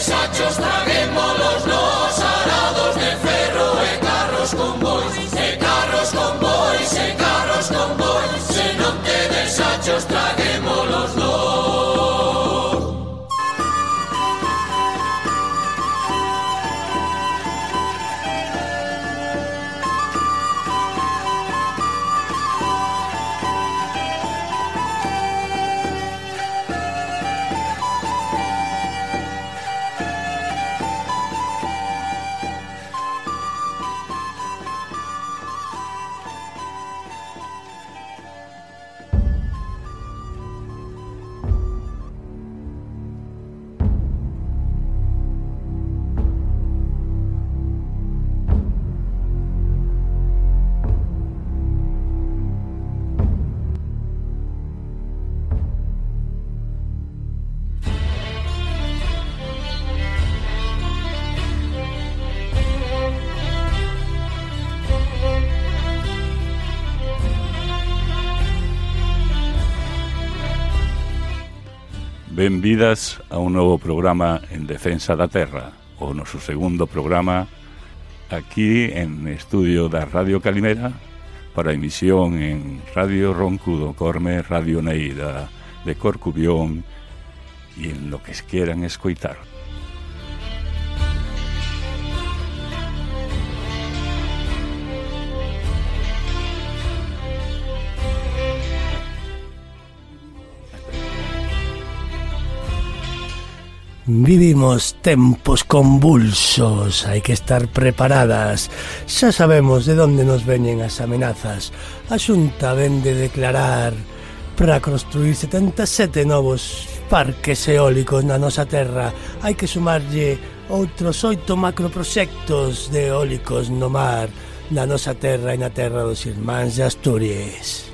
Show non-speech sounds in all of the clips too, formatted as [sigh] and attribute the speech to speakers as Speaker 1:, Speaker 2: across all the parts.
Speaker 1: muchachos, traguémoslos los.
Speaker 2: Benvidas a un novo programa en Defensa da Terra, o noso segundo programa aquí en estudio da Radio Calimera para emisión en Radio Roncudo, Corme, Radio Neida, de Corcubión e en lo que quieran escoitar.
Speaker 3: Vivimos tempos convulsos, hai que estar preparadas. Xa sabemos de onde nos veñen as amenazas. A Xunta ven de declarar para construir 77 novos parques eólicos na nosa terra. Hai que sumarlle outros oito macroproxectos de eólicos no mar na nosa terra e na terra dos irmáns de Asturias.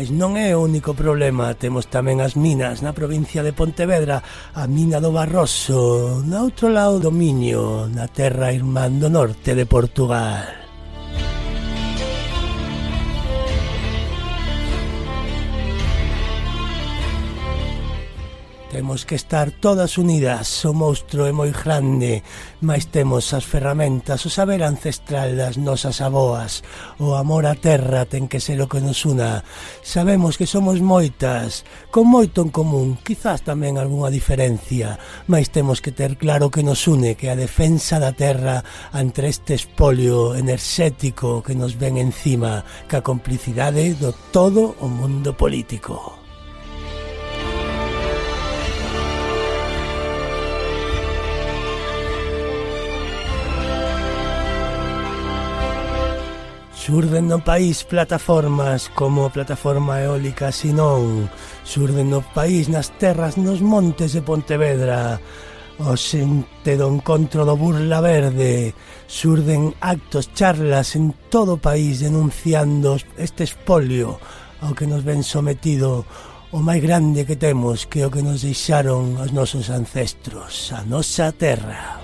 Speaker 3: Mais non é o único problema, temos tamén as minas na provincia de Pontevedra, a mina do Barroso, na outro lado do Miño, na terra irmán do norte de Portugal. Temos que estar todas unidas, o monstro é moi grande, mas temos as ferramentas, o saber ancestral das nosas aboas, o amor á terra ten que ser o que nos una. Sabemos que somos moitas, con moito en común, quizás tamén algunha diferencia, mas temos que ter claro que nos une, que a defensa da terra ante este espolio enerxético que nos ven encima, que a complicidade do todo o mundo político. Surden no país plataformas como plataforma eólica Sinón. Surden no país nas terras nos montes de Pontevedra. O xente do encontro do Burla Verde. Surden actos, charlas en todo o país denunciando este espolio ao que nos ven sometido o máis grande que temos que o que nos deixaron os nosos ancestros, a nosa terra.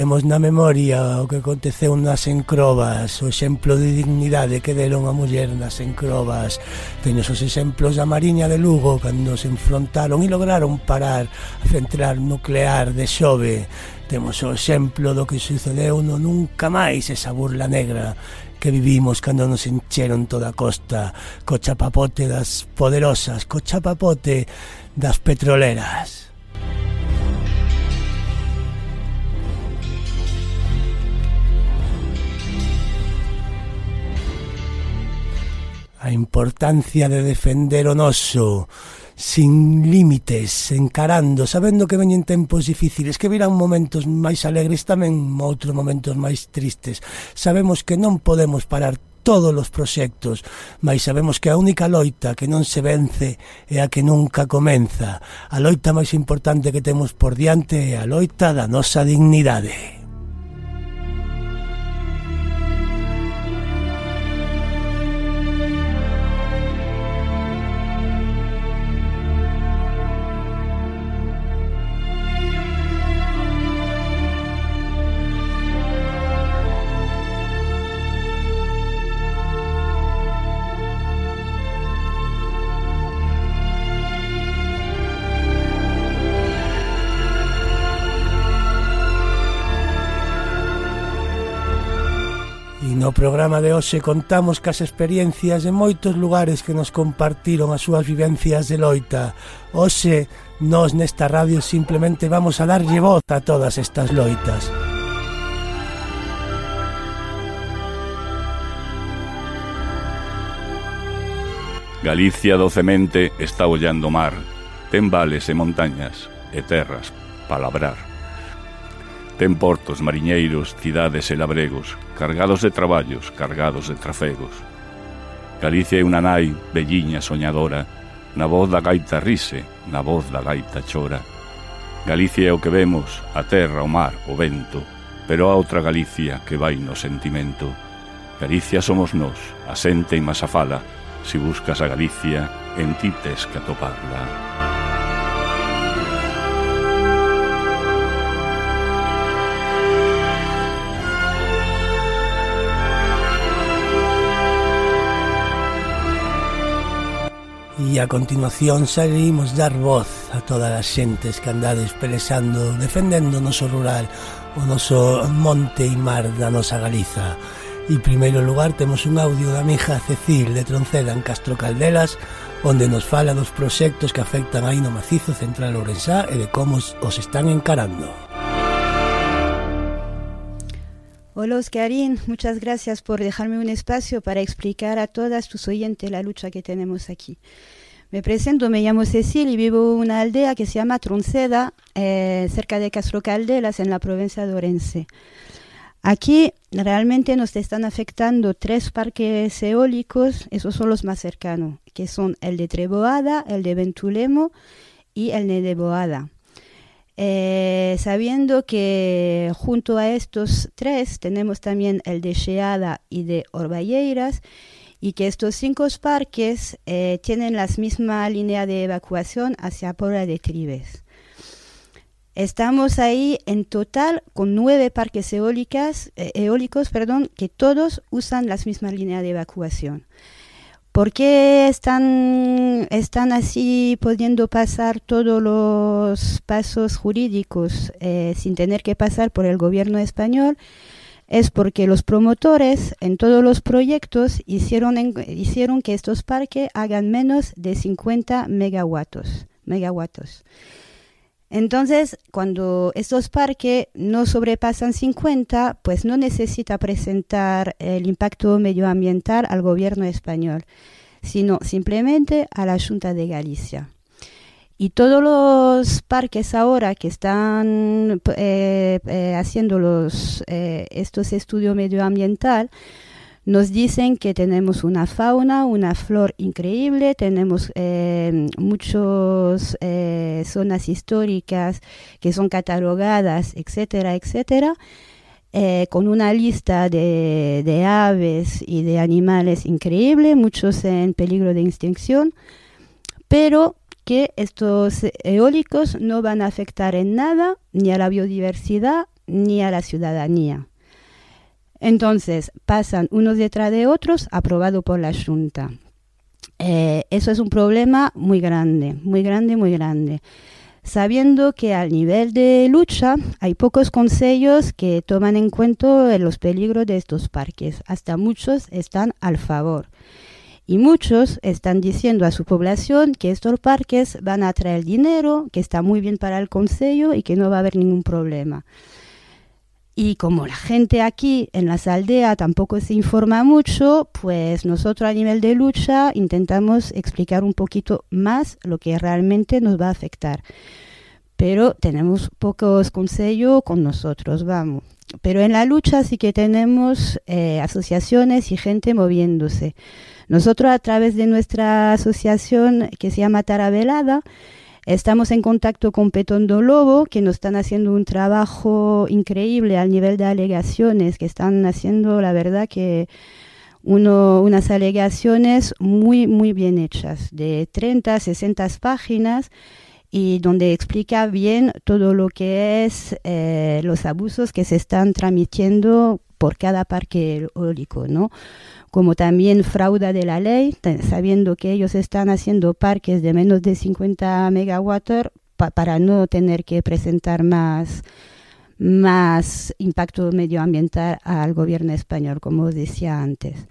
Speaker 3: Temos na memoria o que aconteceu nas encrobas, o exemplo de dignidade que deron a muller nas encrobas. Teño os exemplos da Mariña de Lugo cando se enfrontaron e lograron parar a central nuclear de Xove. Temos o exemplo do que sucedeu no Nunca Máis esa burla negra que vivimos cando nos encheron toda a costa co chapapote das poderosas, co chapapote das petroleras. a importancia de defender o noso sin límites, encarando, sabendo que veñen tempos difíciles, que virán momentos máis alegres tamén, outros momentos máis tristes. Sabemos que non podemos parar todos os proxectos, mas sabemos que a única loita que non se vence é a que nunca comeza. A loita máis importante que temos por diante é a loita da nosa dignidade. No programa de hoxe contamos cas experiencias de moitos lugares que nos compartiron as súas vivencias de loita. Hoxe, nós nesta radio simplemente vamos a darlle voz a todas estas loitas.
Speaker 2: Galicia docemente está ollando o mar. Ten vales e montañas e terras para labrar. Ten portos, mariñeiros, cidades e labregos, cargados de traballos, cargados de trafegos. Galicia é unha nai velliña soñadora, na voz da gaita rise, na voz da gaita chora. Galicia é o que vemos, a terra, o mar, o vento, pero a outra Galicia que vai no sentimento. Galicia somos nós, a xente e masafala, se buscas a Galicia, en ti tes que atoparla.
Speaker 3: E a continuación salimos dar voz a todas as xentes que andades pelesando, defendendo o noso rural, o noso monte e mar da nosa Galiza. E primeiro lugar temos un audio da mija Cecil de Tronceda en Castro Caldelas onde nos fala dos proxectos que afectan aí no macizo central Ourensá e de como os están encarando.
Speaker 4: Hola Oscarín, muchas gracias por dejarme un espacio para explicar a todas tus oyentes la lucha que tenemos aquí. Me presento, me llamo Cecil y vivo en una aldea que se llama Tronceda, eh, cerca de Castro Caldelas, en la provincia de Orense. Aquí realmente nos están afectando tres parques eólicos, esos son los más cercanos, que son el de Treboada, el de Ventulemo y el de Boada. Eh, sabiendo que junto a estos tres tenemos también el de Sheada y de Orballeiras, y que estos cinco parques eh, tienen la misma línea de evacuación hacia Puebla de Tribes. Estamos ahí en total con nueve parques eólicas, eh, eólicos perdón, que todos usan las mismas líneas de evacuación. ¿Por qué están, están así pudiendo pasar todos los pasos jurídicos eh, sin tener que pasar por el gobierno español? Es porque los promotores en todos los proyectos hicieron, hicieron que estos parques hagan menos de 50 megawatts. megawatts. Entonces, cuando estos parques no sobrepasan 50, pues no necesita presentar el impacto medioambiental al gobierno español, sino simplemente a la Junta de Galicia. Y todos los parques ahora que están eh, eh, haciendo los, eh, estos estudios medioambientales, nos dicen que tenemos una fauna, una flor increíble, tenemos eh, muchas eh, zonas históricas que son catalogadas, etcétera, etcétera. Eh, con una lista de, de, aves y de animales increíble, muchos en peligro de extinción, pero que estos eólicos no van a afectar en nada ni a la biodiversidad ni a la ciudadanía. Entonces, pasan unos detrás de otros, aprobado por la Junta. Eh, eso es un problema muy grande, muy grande, muy grande. Sabiendo que al nivel de lucha hay pocos consejos que toman en cuenta los peligros de estos parques, hasta muchos están al favor. Y muchos están diciendo a su población que estos parques van a traer dinero, que está muy bien para el consejo y que no va a haber ningún problema. Y como la gente aquí en las aldeas tampoco se informa mucho, pues nosotros a nivel de lucha intentamos explicar un poquito más lo que realmente nos va a afectar. Pero tenemos pocos consejos con nosotros, vamos. Pero en la lucha sí que tenemos eh, asociaciones y gente moviéndose. Nosotros a través de nuestra asociación que se llama Tarabelada, Estamos en contacto con Petondo Lobo, que nos están haciendo un trabajo increíble al nivel de alegaciones, que están haciendo, la verdad, que uno, unas alegaciones muy, muy bien hechas, de 30, 60 páginas, y donde explica bien todo lo que es eh, los abusos que se están transmitiendo por cada parque eólico, ¿no? Como también fraude de la ley, sabiendo que ellos están haciendo parques de menos de 50 megawatts para no tener que presentar más, más impacto medioambiental al gobierno español, como decía antes.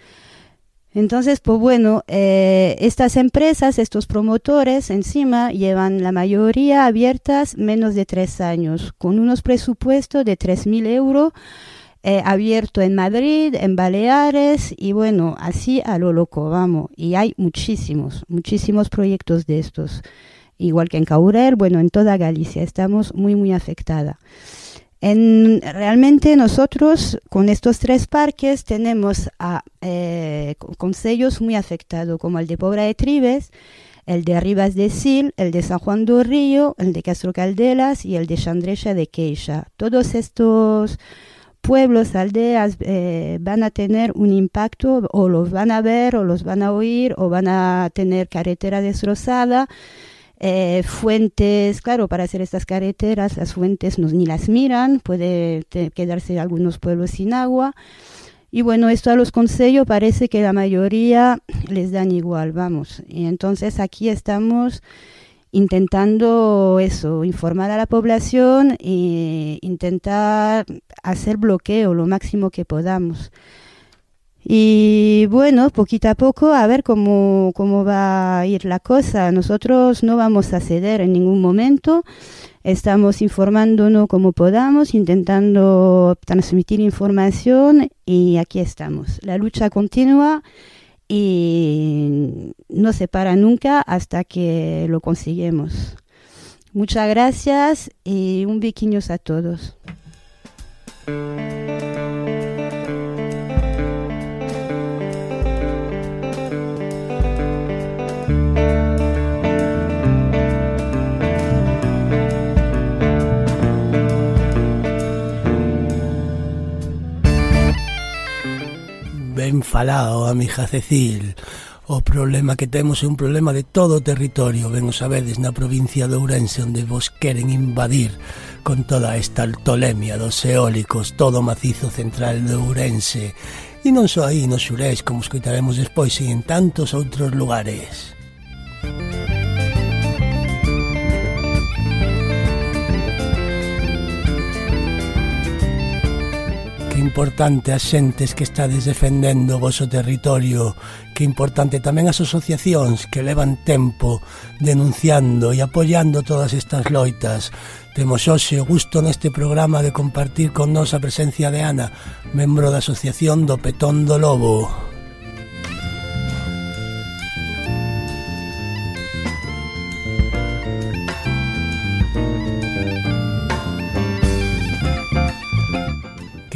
Speaker 4: Entonces, pues bueno, eh, estas empresas, estos promotores encima llevan la mayoría abiertas menos de tres años, con unos presupuestos de 3.000 euros eh, abierto en Madrid, en Baleares y bueno, así a lo loco, vamos. Y hay muchísimos, muchísimos proyectos de estos. Igual que en Caurel, bueno, en toda Galicia estamos muy, muy afectada. En, realmente nosotros con estos tres parques tenemos a eh, consejos muy afectados, como el de Pobra de Tribes, el de Rivas de Sil, el de San Juan do Río, el de Castro Caldelas y el de Chandrecha de Queixa. Todos estos pueblos, aldeas eh, van a tener un impacto o los van a ver o los van a oír o van a tener carretera destrozada. Eh, fuentes, claro, para hacer estas carreteras, las fuentes no, ni las miran, puede quedarse algunos pueblos sin agua. Y bueno, esto a los consejos parece que la mayoría les dan igual, vamos. Y entonces aquí estamos intentando eso, informar a la población e intentar hacer bloqueo lo máximo que podamos. Y bueno, poquito a poco a ver cómo, cómo va a ir la cosa. Nosotros no vamos a ceder en ningún momento. Estamos informándonos como podamos, intentando transmitir información y aquí estamos. La lucha continúa y no se para nunca hasta que lo conseguimos. Muchas gracias y un biquiños a todos.
Speaker 3: ben falado a Cecil. O problema que temos é un problema de todo o territorio, ben o sabedes, na provincia de Ourense, onde vos queren invadir con toda esta altolemia dos eólicos, todo o macizo central de Ourense. E non só aí, no xurés, como escoitaremos despois, e en tantos outros lugares. importante as xentes que estades defendendo o voso territorio, que importante tamén as asociacións que levan tempo denunciando e apoiando todas estas loitas. Temos hoxe o gusto neste programa de compartir con nos a presencia de Ana, membro da Asociación do Petón do Lobo.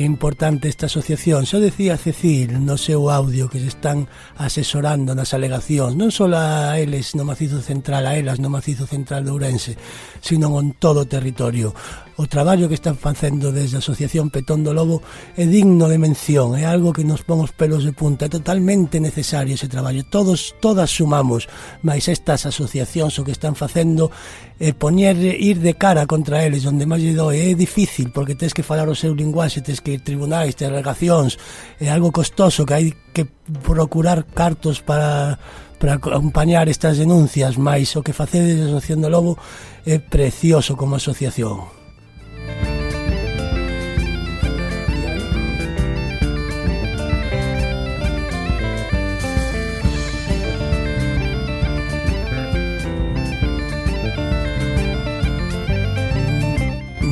Speaker 3: que importante esta asociación. Xa decía Cecil no seu audio que se están asesorando nas alegacións, non só a eles no macizo central, a elas no macizo central de Ourense, sino en todo o territorio o traballo que están facendo desde a Asociación Petón do Lobo é digno de mención, é algo que nos pon os pelos de punta, é totalmente necesario ese traballo. Todos, todas sumamos, mas estas asociacións o que están facendo é poñer ir de cara contra eles, onde máis lle doe, é difícil porque tens que falar o seu linguaxe, tens que ir tribunais, tens alegacións, é algo costoso que hai que procurar cartos para para acompañar estas denuncias, mais o que facedes a Asociación do Lobo é precioso como asociación.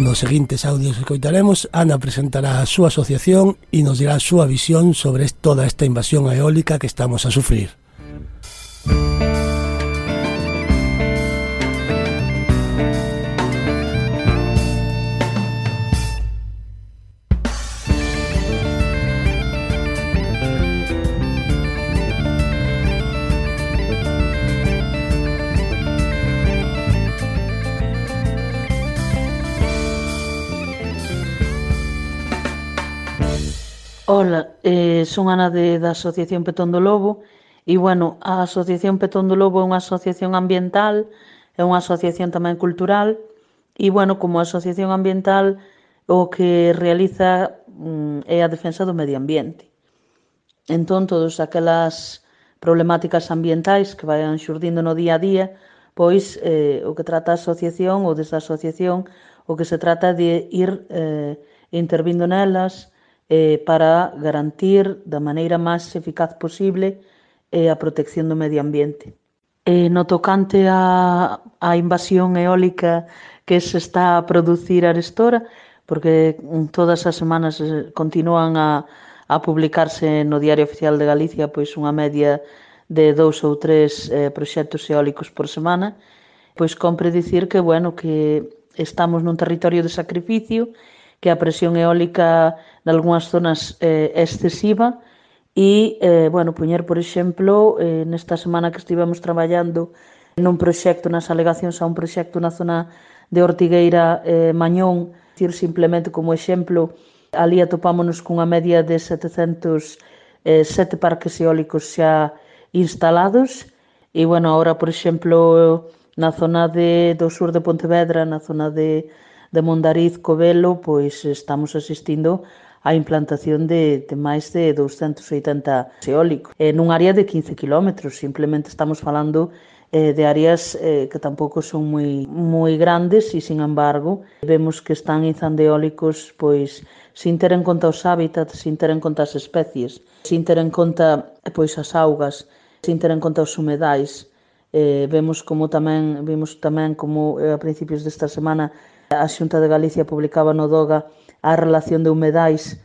Speaker 3: Nos seguintes audios que coitaremos, Ana presentará a asociación e nos dirá a súa visión sobre toda esta invasión eólica que estamos a sufrir.
Speaker 5: Ola, eh, son Ana de, da Asociación Petón do Lobo e, bueno, a Asociación Petón do Lobo é unha asociación ambiental, é unha asociación tamén cultural e, bueno, como asociación ambiental o que realiza mm, é a defensa do medio ambiente. Entón, todas aquelas problemáticas ambientais que vayan xurdindo no día a día, pois eh, o que trata a asociación ou desta asociación o que se trata de ir eh, intervindo nelas, eh, para garantir da maneira máis eficaz posible eh, a protección do medio ambiente. Eh, no tocante a, a invasión eólica que se está a producir arestora, porque todas as semanas eh, continúan a, a publicarse no Diario Oficial de Galicia pois unha media de dous ou tres eh, proxectos eólicos por semana, pois compre dicir que, bueno, que estamos nun territorio de sacrificio, que a presión eólica nalgúnas zonas eh, excesiva. E, eh, bueno, poñer, por exemplo, eh, nesta semana que estivemos traballando nun proxecto nas alegacións a un proxecto na zona de Ortigueira eh, Mañón, dicir simplemente como exemplo, ali atopámonos cunha media de 707 eh, parques eólicos xa instalados. E, bueno, ahora, por exemplo, na zona de, do sur de Pontevedra, na zona de, de Mondariz, Covelo, pois estamos asistindo a implantación de, de máis de 280 eólicos eh, nun área de 15 km. Simplemente estamos falando eh, de áreas eh, que tampouco son moi moi grandes e, sin embargo, vemos que están izando eólicos pois sin ter en conta os hábitats, sin ter en conta as especies, sin ter en conta eh, pois as augas, sin ter en conta os humedais. Eh, vemos como tamén vimos tamén como eh, a principios desta semana a Xunta de Galicia publicaba no DOGA a relación de humedais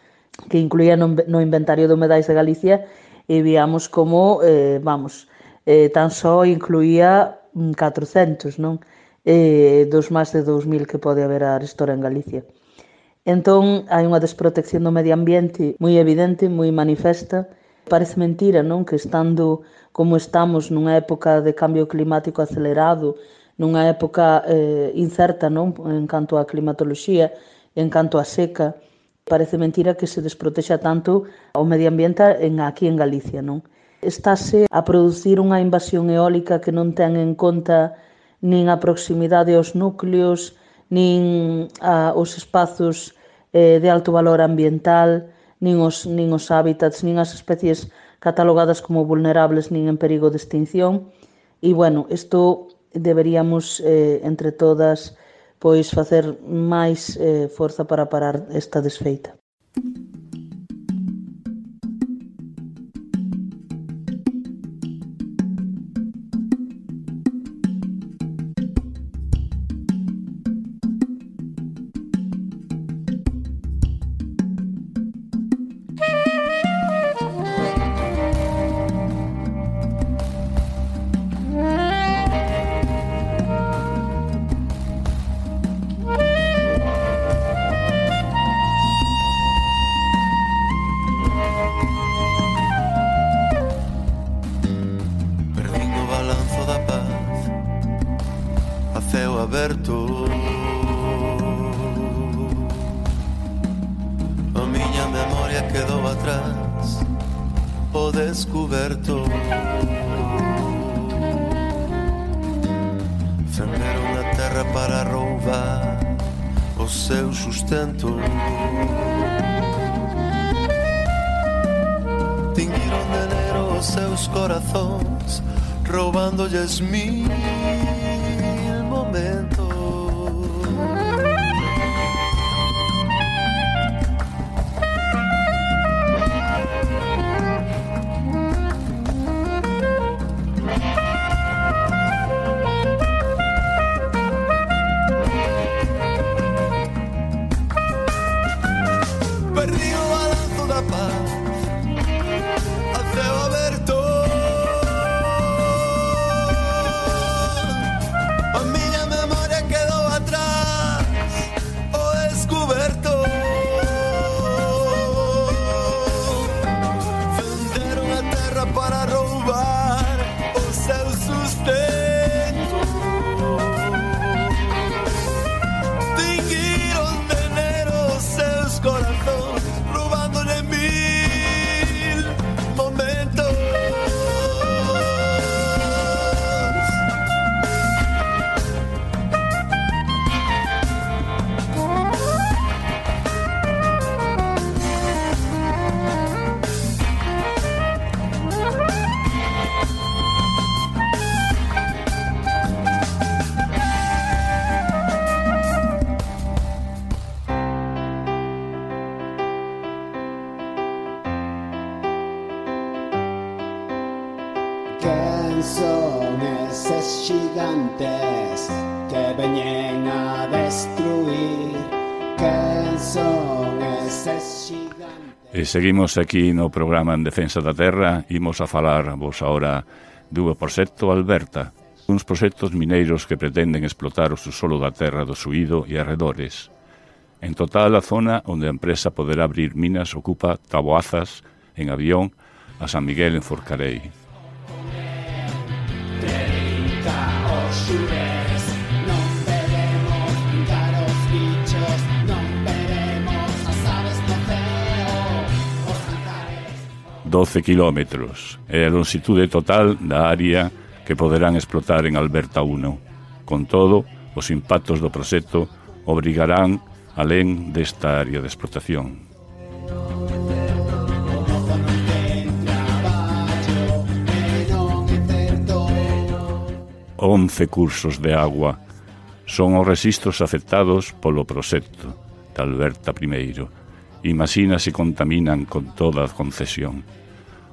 Speaker 5: que incluía no, no inventario de humedais de Galicia e víamos como, eh, vamos, eh, tan só incluía mm, 400, non? Eh, dos máis de 2.000 que pode haber a arestora en Galicia. Entón, hai unha desprotección do medio ambiente moi evidente, moi manifesta. Parece mentira, non? Que estando como estamos nunha época de cambio climático acelerado, nunha época eh, incerta, non? En canto á climatoloxía, En canto a seca,
Speaker 6: parece mentira que se desprotexa tanto o medio ambiente en aquí en Galicia, non? Estáse a producir unha invasión eólica que non ten en conta nin a proximidade aos núcleos, nin a, os espazos eh, de alto valor ambiental, nin os, nin os hábitats, nin as especies catalogadas como vulnerables nin en perigo de extinción. E, bueno, isto deberíamos, eh, entre todas, pois facer máis eh, forza para parar esta desfeita. just me.
Speaker 2: Seguimos aquí no programa En Defensa da Terra Imos a falar vos agora do proxecto Alberta Uns proxectos mineiros que pretenden explotar o subsolo da terra do Suído e arredores. En total a zona onde a empresa poderá abrir minas ocupa Taboazas en avión a San Miguel en Forcarei. Dedica 12 kilómetros É a longitude total da área que poderán explotar en Alberta 1. Con todo, os impactos do proxecto obrigarán alén desta área de explotación. Once cursos de agua son os registros afectados polo proxecto de Alberta I, Imagina se contaminan con toda a concesión.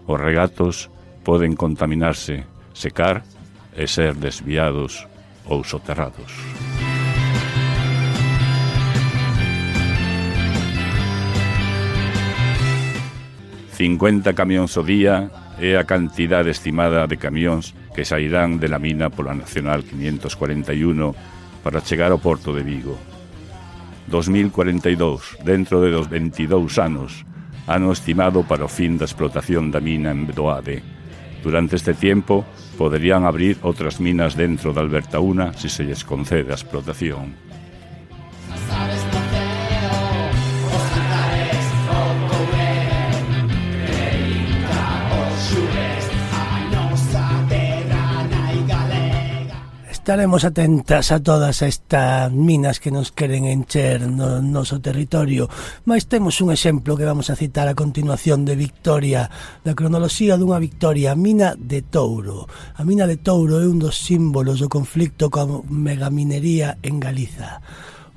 Speaker 2: Os regatos poden contaminarse, secar e ser desviados ou soterrados. Cincuenta camións o día é a cantidade estimada de camións que sairán de la mina pola Nacional 541 para chegar ao porto de Vigo. 2042, dentro de dos 22 anos, ano estimado para o fin da explotación da mina en Doade. Durante este tiempo, poderían abrir outras minas dentro de Alberta 1 se se lles concede a explotación.
Speaker 3: estaremos atentas a todas estas minas que nos queren encher no noso territorio, mas temos un exemplo que vamos a citar a continuación de Victoria, da cronoloxía dunha victoria, a mina de Touro. A mina de Touro é un dos símbolos do conflicto coa megaminería en Galiza.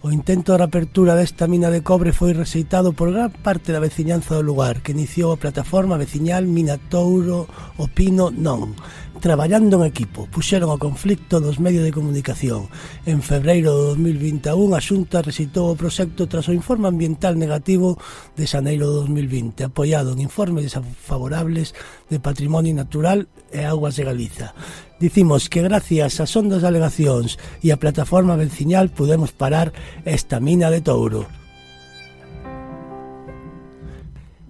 Speaker 3: O intento de apertura desta mina de cobre foi rexeitado por gran parte da veciñanza do lugar, que iniciou a plataforma veciñal Mina Touro Opino Non, traballando en equipo. Puxeron o conflicto dos medios de comunicación. En febreiro de 2021, a Xunta recitou o proxecto tras o informe ambiental negativo de xaneiro de 2020, apoiado en informes desfavorables de patrimonio natural e augas de Galiza. Dicimos que gracias ás ondas alegacións e a plataforma venciñal podemos parar esta mina de touro.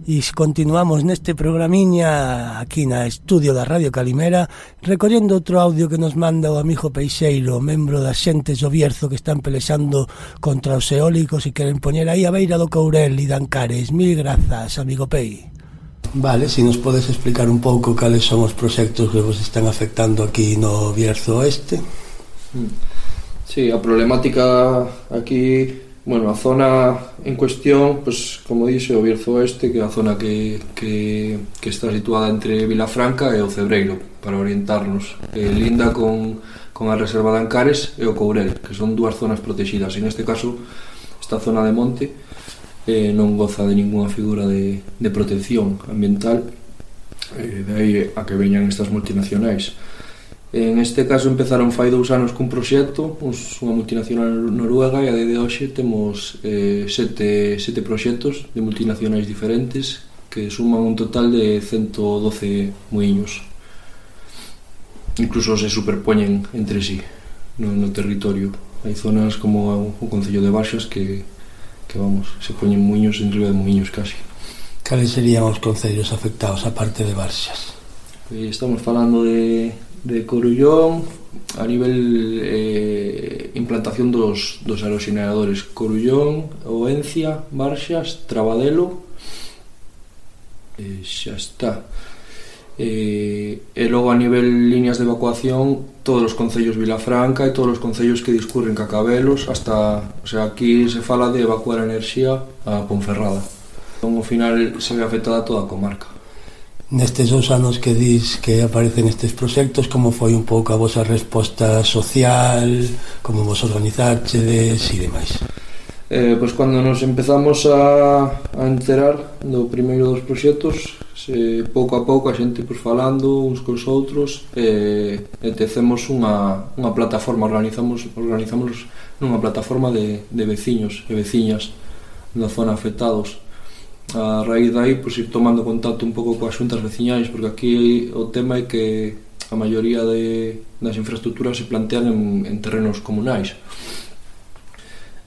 Speaker 3: E continuamos neste programiña aquí na estudio da Radio Calimera recollendo outro audio que nos manda o amigo Peixeiro, membro da xente do Bierzo que están pelexando contra os eólicos e queren poñer aí a beira do Courel e Dancares. Mil grazas, amigo Pei. Vale, si nos podes explicar un pouco cales son os proxectos que vos están afectando aquí no Bierzo Oeste. Hmm.
Speaker 7: Sí, a problemática aquí, bueno, a zona en cuestión, pues como dixe o Bierzo Oeste, que é a zona que, que, que está situada entre Vilafranca e o Cebreiro, para orientarnos. Eh, linda con, con a Reserva de Ancares e o Courel, que son dúas zonas protegidas. En este caso, esta zona de monte, eh, non goza de ninguna figura de, de protección ambiental eh, de aí a que veñan estas multinacionais. En este caso empezaron fai dous anos cun proxecto uns, unha multinacional noruega e a de hoxe temos eh, sete, sete proxectos de multinacionais diferentes que suman un total de 112 moinhos incluso se superpoñen entre sí no, no territorio. Hai zonas como o Concello de Baixas que que vamos, se poñen muiños enriba de muiños casi.
Speaker 3: Cales serían os concellos afectados a parte de Barxas?
Speaker 7: Estamos falando de, de Corullón a nivel eh, implantación dos, dos aeroxineradores Corullón, Oencia, Barxas, Trabadelo e eh, xa está E, e logo a nivel líneas de evacuación todos os concellos Vilafranca e todos os concellos que discurren Cacabelos hasta, o sea, aquí se fala de evacuar a enerxía a Ponferrada. Entón, ao final se ve afectada toda a comarca.
Speaker 3: Nestes dous anos que dis que aparecen estes proxectos, como foi un pouco a vosa resposta social, como vos organizaxedes e demais?
Speaker 7: Eh, pois cando nos empezamos a, a enterar do primeiro dos proxectos se pouco a pouco a xente pois, falando uns cos outros eh, e eh, tecemos unha, unha plataforma organizamos organizamos nunha plataforma de, de veciños e veciñas da zona afectados. A raíz dai pois, ir tomando contacto un pouco coas xuntas veciñais porque aquí o tema é que a maioría de, das infraestructuras se plantean en, en terrenos comunais.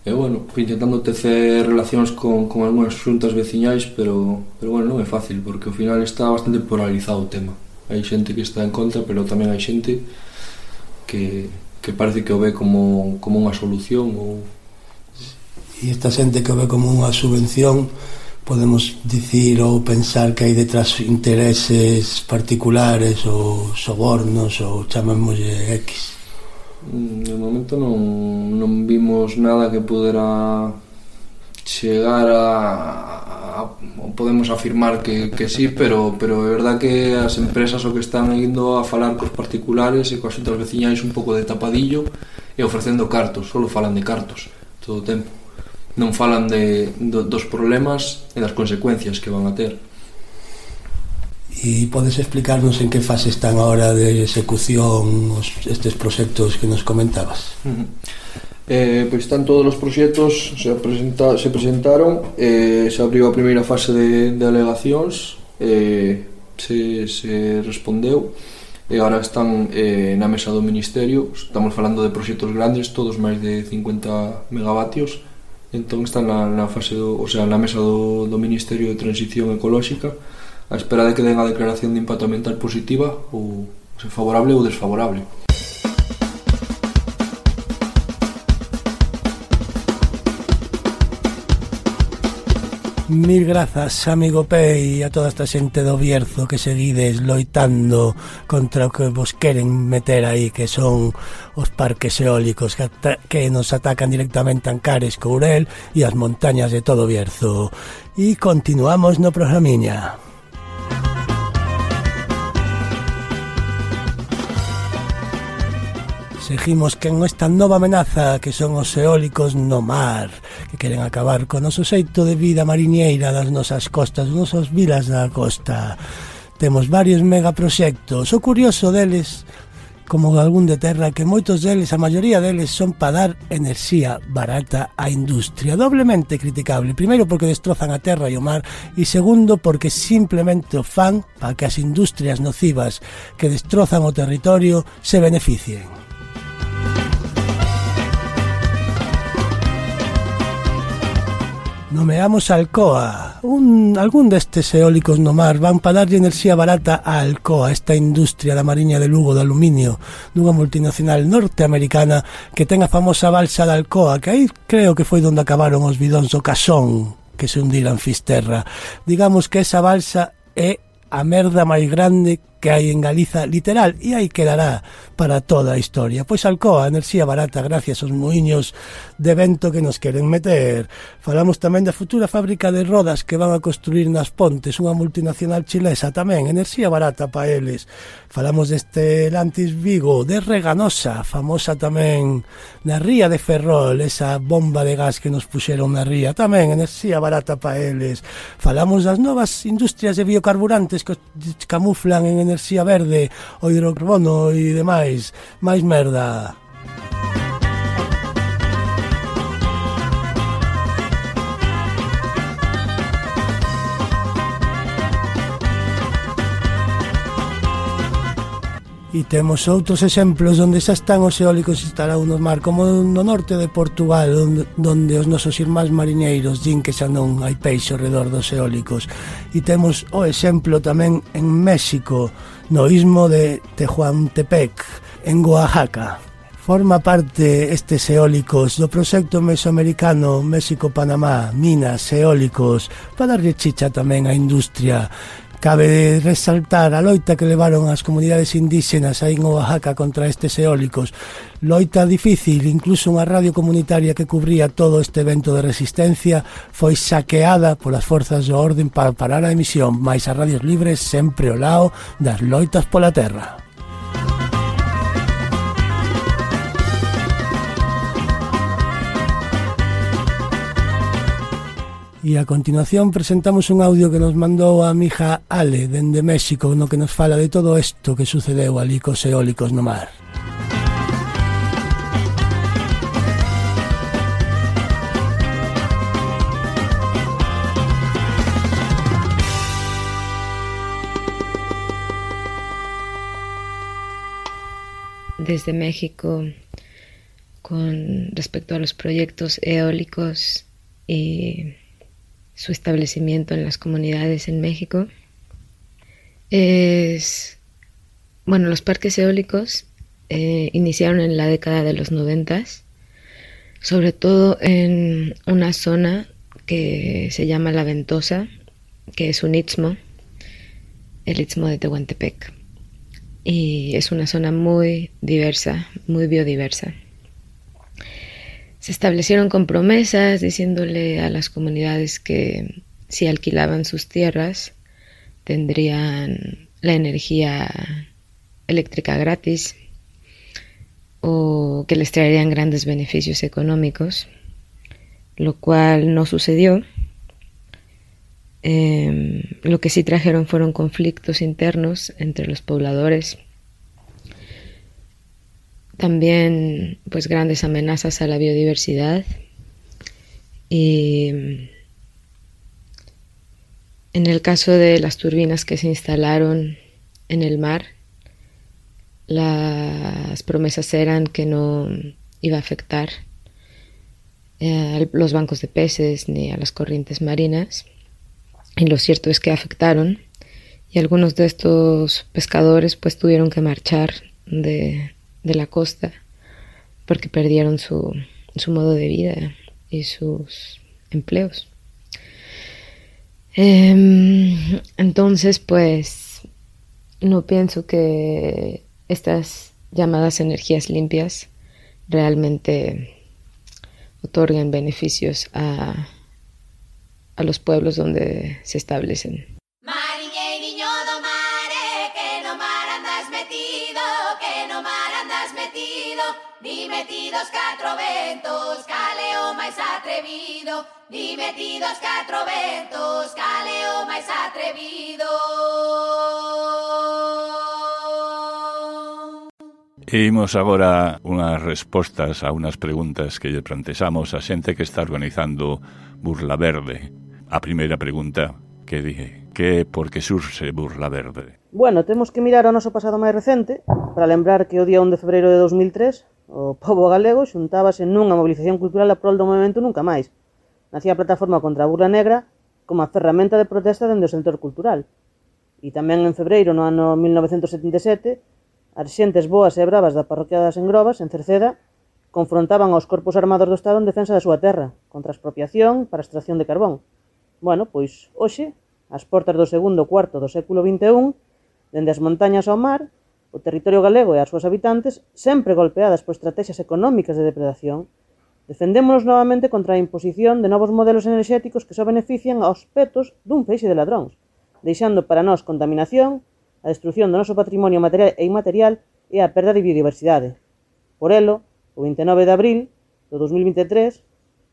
Speaker 7: E bueno, pois intentando tecer relacións con, con algunhas xuntas veciñais, pero, pero bueno, non é fácil, porque ao final está bastante polarizado o tema. Hai xente que está en contra, pero tamén hai xente que, que parece que o ve como, como unha solución ou...
Speaker 3: E esta xente que o ve como unha subvención podemos dicir ou pensar que hai detrás intereses particulares ou sobornos ou chamémoslle X Mm,
Speaker 7: de momento non, non vimos nada que pudera chegar a, a, a podemos afirmar que, que sí, pero, pero é verdad que as empresas o que están indo a falar cos particulares e coas outras veciñais un pouco de tapadillo e ofrecendo cartos, solo falan de cartos todo o tempo. Non falan de, do, dos problemas e das consecuencias que van a ter.
Speaker 3: E podes explicarnos en que fase están agora de execución os, estes proxectos que nos comentabas?
Speaker 7: Uh -huh. Eh, pois están todos os proxectos se, presenta, se presentaron eh, se abriu a primeira fase de, de alegacións eh, se, se respondeu e agora están eh, na mesa do Ministerio estamos falando de proxectos grandes todos máis de 50 megavatios entón están na, na fase do, o sea, na mesa do, do Ministerio de Transición Ecolóxica a espera de que den a declaración de impacto ambiental positiva ou se favorable ou desfavorable.
Speaker 3: Mil grazas, amigo Pei, e a toda esta xente do Bierzo que seguides loitando contra o que vos queren meter aí, que son os parques eólicos que, que nos atacan directamente a Ancares, Courel e as montañas de todo Bierzo. E continuamos no programiña. Seguimos con esta nova amenaza que son os eólicos no mar que queren acabar con o noso xeito de vida mariñeira das nosas costas, das nosas vilas da costa. Temos varios megaproxectos. O curioso deles como algún de terra que moitos deles, a maioría deles, son para dar enerxía barata á industria. Doblemente criticable. Primeiro, porque destrozan a terra e o mar. E segundo, porque simplemente o fan para que as industrias nocivas que destrozan o territorio se beneficien. Nomeamos Alcoa. Un, algún destes eólicos no mar van para darlle enerxía barata a Alcoa, esta industria da Mariña de Lugo de aluminio dunha multinacional norteamericana que ten a famosa balsa de Alcoa, que aí creo que foi onde acabaron os bidóns do casón que se hundiran Fisterra. Digamos que esa balsa é a merda máis grande que hai en Galiza literal e aí quedará para toda a historia. Pois Alcoa, enerxía barata gracias aos moinhos de vento que nos queren meter. Falamos tamén da futura fábrica de rodas que van a construir nas Pontes, unha multinacional chilesa tamén, enerxía barata para eles. Falamos deste Lantis Vigo, de Reganosa, famosa tamén na ría de Ferrol, esa bomba de gas que nos puxeron na ría, tamén enerxía barata para eles. Falamos das novas industrias de biocarburantes que camuflan en enerxía verde, o hidrocarbono e demais, máis merda. E temos outros exemplos onde xa están os eólicos instalados no mar, como no norte de Portugal, onde, onde os nosos irmáns mariñeiros din que xa non hai peixe ao redor dos eólicos. E temos o exemplo tamén en México, no istmo de Tehuantepec, en Oaxaca. Forma parte estes eólicos do proxecto mesoamericano México-Panamá, Minas Eólicos, para darlle chicha tamén á industria Cabe resaltar a loita que levaron as comunidades indígenas aí en Oaxaca contra estes eólicos. Loita difícil, incluso unha radio comunitaria que cubría todo este evento de resistencia foi saqueada polas forzas do orden para parar a emisión, mais as radios libres sempre ao lado das loitas pola terra. E a continuación presentamos un audio que nos mandou a mija Ale dende México no que nos fala de todo isto que sucedeu ali cos eólicos no mar.
Speaker 8: Desde México, con respecto a los proyectos eólicos y su establecimiento en las comunidades en México. Es, bueno, los parques eólicos eh, iniciaron en la década de los noventas, sobre todo en una zona que se llama La Ventosa, que es un istmo, el istmo de Tehuantepec. Y es una zona muy diversa, muy biodiversa se establecieron con promesas diciéndole a las comunidades que si alquilaban sus tierras tendrían la energía eléctrica gratis o que les traerían grandes beneficios económicos, lo cual no sucedió. Em, lo que sí trajeron fueron conflictos internos entre los pobladores también pues grandes amenazas a la biodiversidad. Y en el caso de las turbinas que se instalaron en el mar las promesas eran que no iba a afectar a los bancos de peces ni a las corrientes marinas. Y lo cierto es que afectaron. Y algunos de estos pescadores pues tuvieron que marchar de, de la costa porque perdieron su, su modo de vida y sus empleos. Eh, entonces, pues, no pienso que estas llamadas energías limpias realmente otorguen beneficios a, a los pueblos donde se establecen.
Speaker 1: Ni metidos catro ventos, cale o máis atrevido Ni metidos catro ventos, cale o máis atrevido
Speaker 2: E imos agora unhas respostas a unhas preguntas que lle plantexamos a xente que está organizando Burla Verde. A primeira pregunta que dije, que é por que surse Burla Verde?
Speaker 9: Bueno, temos que mirar o noso pasado máis recente para lembrar que o día 1 de febreiro de 2003 O pobo galego xuntábase nunha mobilización cultural a prol do movimento nunca máis. Nacía a plataforma contra a burla negra como a ferramenta de protesta dende o sector cultural. E tamén en febreiro no ano 1977, as xentes boas e bravas da parroquia das Engrobas, en Cerceda, confrontaban aos corpos armados do Estado en defensa da súa terra, contra a expropiación para a extracción de carbón. Bueno, pois hoxe, ás portas do segundo cuarto do século XXI, dende as montañas ao mar, o territorio galego e as súas habitantes, sempre golpeadas por estrategias económicas de depredación, defendémonos novamente contra a imposición de novos modelos enerxéticos que só benefician aos petos dun feixe de ladróns, deixando para nós contaminación, a destrucción do noso patrimonio material e inmaterial e a perda de biodiversidade. Por elo, o 29 de abril do 2023,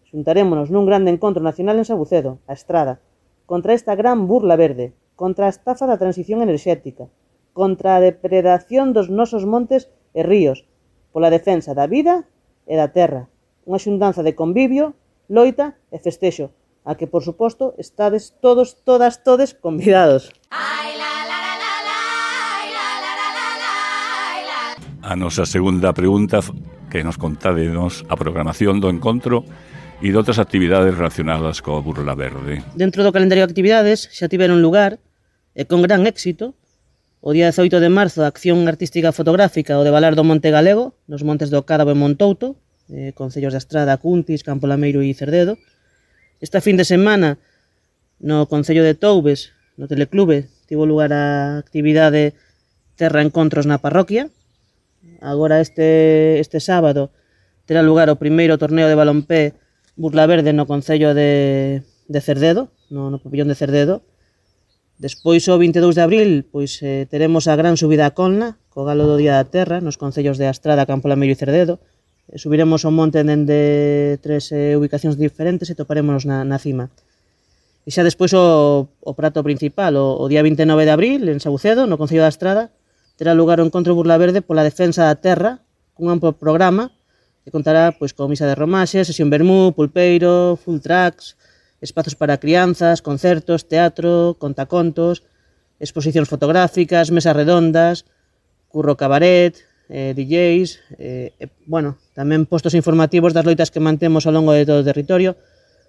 Speaker 9: xuntarémonos nun grande encontro nacional en Sabucedo, a Estrada, contra esta gran burla verde, contra a estafa da transición enerxética, contra a depredación dos nosos montes e ríos, pola defensa da vida e da terra. Unha xuntanza de convivio, loita e festexo, a que, por suposto, estades todos, todas, todes convidados.
Speaker 2: A nosa segunda pregunta que nos contádenos a programación do encontro e de outras actividades relacionadas coa Burla Verde.
Speaker 9: Dentro do calendario de actividades xa tiveron lugar, e con gran éxito, O día 18 de marzo, a acción artística fotográfica o de Valar do Monte Galego, nos montes do Cádabo e Montouto, eh, concellos da Estrada, Cuntis, Campo Lameiro e Cerdedo. Esta fin de semana, no Concello de Toubes, no Teleclube, tivo lugar a actividade Terra Encontros na parroquia. Agora este, este sábado terá lugar o primeiro torneo de balompé Burla Verde no Concello de, de Cerdedo, no, no pabellón de Cerdedo, Despois o 22 de abril, pois eh, teremos a gran subida a Colna, co galo do Día da Terra, nos concellos de Astrada, Campo Lamello e Cerdedo. Eh, subiremos o monte dende tres eh, ubicacións diferentes e toparémonos na, na cima. E xa despois o, o prato principal, o, o día 29 de abril, en Sabucedo, no Concello da Estrada, terá lugar o encontro Burla Verde pola defensa da terra, cun amplo programa que contará pois, con misa de romaxe, sesión vermú, pulpeiro, full tracks, espazos para crianzas, concertos, teatro, contacontos, exposicións fotográficas, mesas redondas, curro cabaret, eh, DJs, eh, e, bueno, tamén postos informativos das loitas que mantemos ao longo de todo o territorio,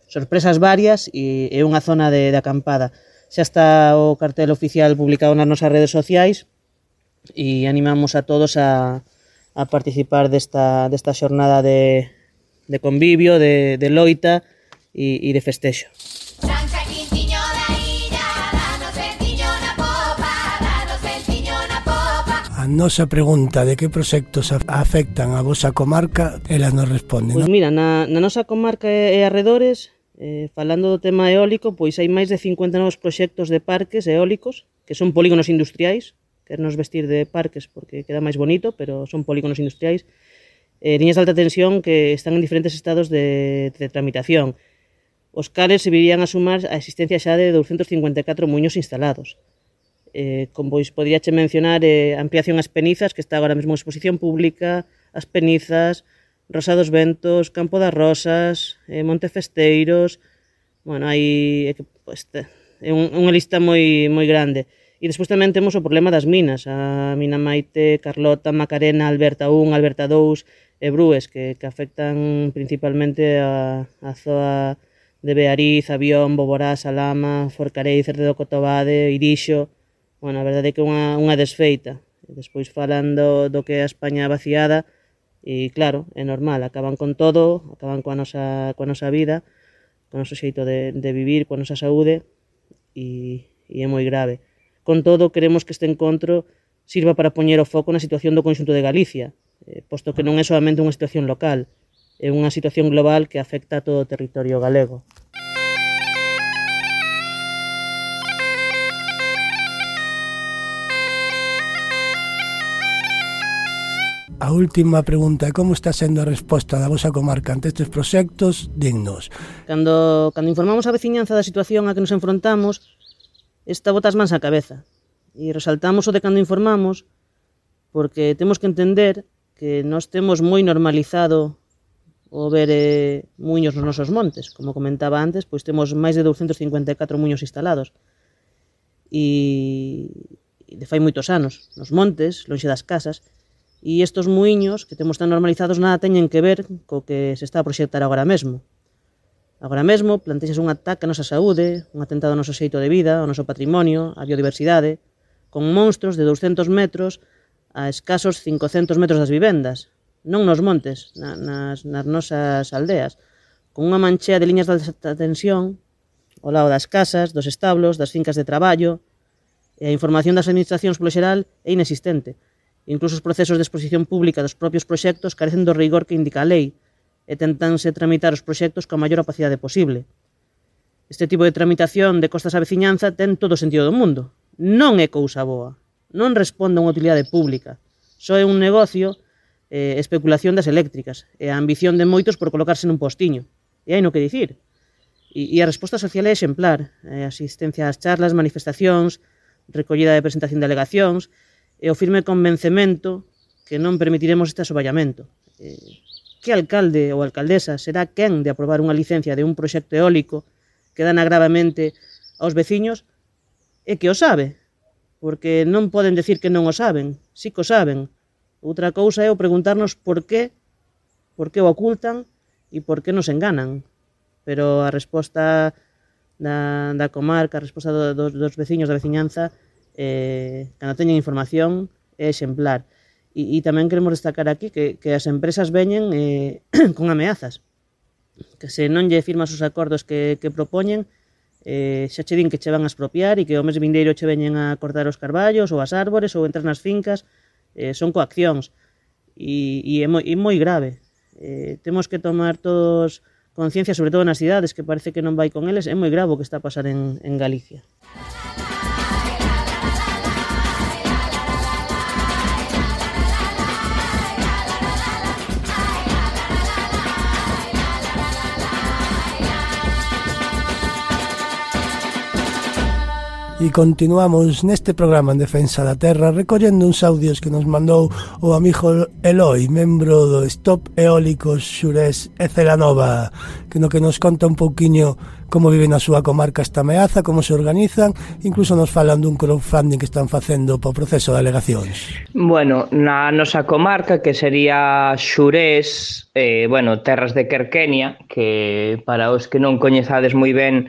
Speaker 9: sorpresas varias e, e unha zona de, de acampada. Xa está o cartel oficial publicado nas nosas redes sociais e animamos a todos a, a participar desta, desta xornada de, de convivio, de, de loita, e, e de festexo.
Speaker 1: Sancha Quintiño da Illa, danos ventiño na popa, danos ventiño na popa.
Speaker 3: A nosa pregunta de que proxectos afectan a vosa comarca, elas nos responden.
Speaker 9: Pois
Speaker 3: pues
Speaker 9: mira, na, na nosa comarca e, e arredores, eh, falando do tema eólico, pois hai máis de 50 novos proxectos de parques eólicos, que son polígonos industriais, quernos vestir de parques porque queda máis bonito, pero son polígonos industriais, eh, liñas de alta tensión que están en diferentes estados de, de tramitación os cales se virían a sumar a existencia xa de 254 muños instalados. Eh, como pois podríache mencionar eh, ampliación ás penizas, que está agora mesmo en exposición pública, as penizas, Rosa dos Ventos, Campo das Rosas, eh, Monte Festeiros, bueno, hai é que pois, pues, é un, unha lista moi moi grande. E despois tamén temos o problema das minas, a Mina Maite, Carlota, Macarena, Alberta 1, Alberta 2 e Brues, que, que afectan principalmente a, a zoa de Beariz, Avión, Boborá, Salama, Forcarei, Cerdedo Cotobade, Irixo... Bueno, a verdade é que é unha, unha desfeita. E despois falando do que é a España vaciada, e claro, é normal, acaban con todo, acaban coa nosa, coa nosa vida, co noso xeito de, de vivir, coa nosa saúde, e, e é moi grave. Con todo, queremos que este encontro sirva para poñer o foco na situación do conxunto de Galicia, eh, posto que non é solamente unha situación local, é unha situación global que afecta a todo o territorio galego.
Speaker 3: A última pregunta, como está sendo a resposta da vosa comarca ante estes proxectos dignos?
Speaker 9: Cando, cando informamos a veciñanza da situación a que nos enfrontamos, esta botas mans a cabeza. E resaltamos o de cando informamos, porque temos que entender que nós temos moi normalizado o ver eh, muños nos nosos montes. Como comentaba antes, pois temos máis de 254 muños instalados. E, e de fai moitos anos, nos montes, lonxe das casas, e estes muiños que temos tan normalizados nada teñen que ver co que se está a proxectar agora mesmo. Agora mesmo plantexas un ataque á nosa saúde, un atentado ao noso xeito de vida, ao noso patrimonio, á biodiversidade, con monstros de 200 metros a escasos 500 metros das vivendas, non nos montes, na, nas, nas nosas aldeas, con unha manchea de liñas de alta tensión ao lado das casas, dos establos, das fincas de traballo, e a información das administracións polo xeral é inexistente. Incluso os procesos de exposición pública dos propios proxectos carecen do rigor que indica a lei e tentanse tramitar os proxectos coa maior opacidade posible. Este tipo de tramitación de costas á veciñanza ten todo o sentido do mundo. Non é cousa boa. Non responde a unha utilidade pública. Só é un negocio eh, especulación das eléctricas e a ambición de moitos por colocarse nun postiño. E hai no que dicir. E, e a resposta social é exemplar. Eh, asistencia ás charlas, manifestacións, recollida de presentación de alegacións e o firme convencemento que non permitiremos este asoballamento. Eh, que alcalde ou alcaldesa será quen de aprobar unha licencia de un proxecto eólico que dana gravemente aos veciños e que o sabe, porque non poden decir que non o saben, si que o saben, Outra cousa é o preguntarnos por qué, por que o ocultan e por que nos enganan. Pero a resposta da, da comarca, a resposta do, dos, dos veciños da veciñanza, eh, cando teñen información, é exemplar. E, e tamén queremos destacar aquí que, que as empresas veñen eh, [clears throat] con ameazas. Que se non lle firmas os acordos que, que propoñen, eh, xa che din que che van a expropiar e que o mes vindeiro che veñen a cortar os carballos ou as árbores ou entrar nas fincas, eh, son coaccións e, e é moi, é moi grave. Eh, temos que tomar todos conciencia, sobre todo nas cidades, que parece que non vai con eles, é moi grave o que está a pasar en, en Galicia.
Speaker 3: E continuamos neste programa en Defensa da Terra recollendo uns audios que nos mandou o amigo Eloi, membro do Stop Eólicos Xurés e Celanova, que no que nos conta un pouquiño como viven a súa comarca esta ameaza, como se organizan, incluso nos falan dun crowdfunding que están facendo para o proceso de alegacións.
Speaker 10: Bueno, na nosa comarca, que sería Xurés, eh, bueno, terras de Querquenia, que para os que non coñezades moi ben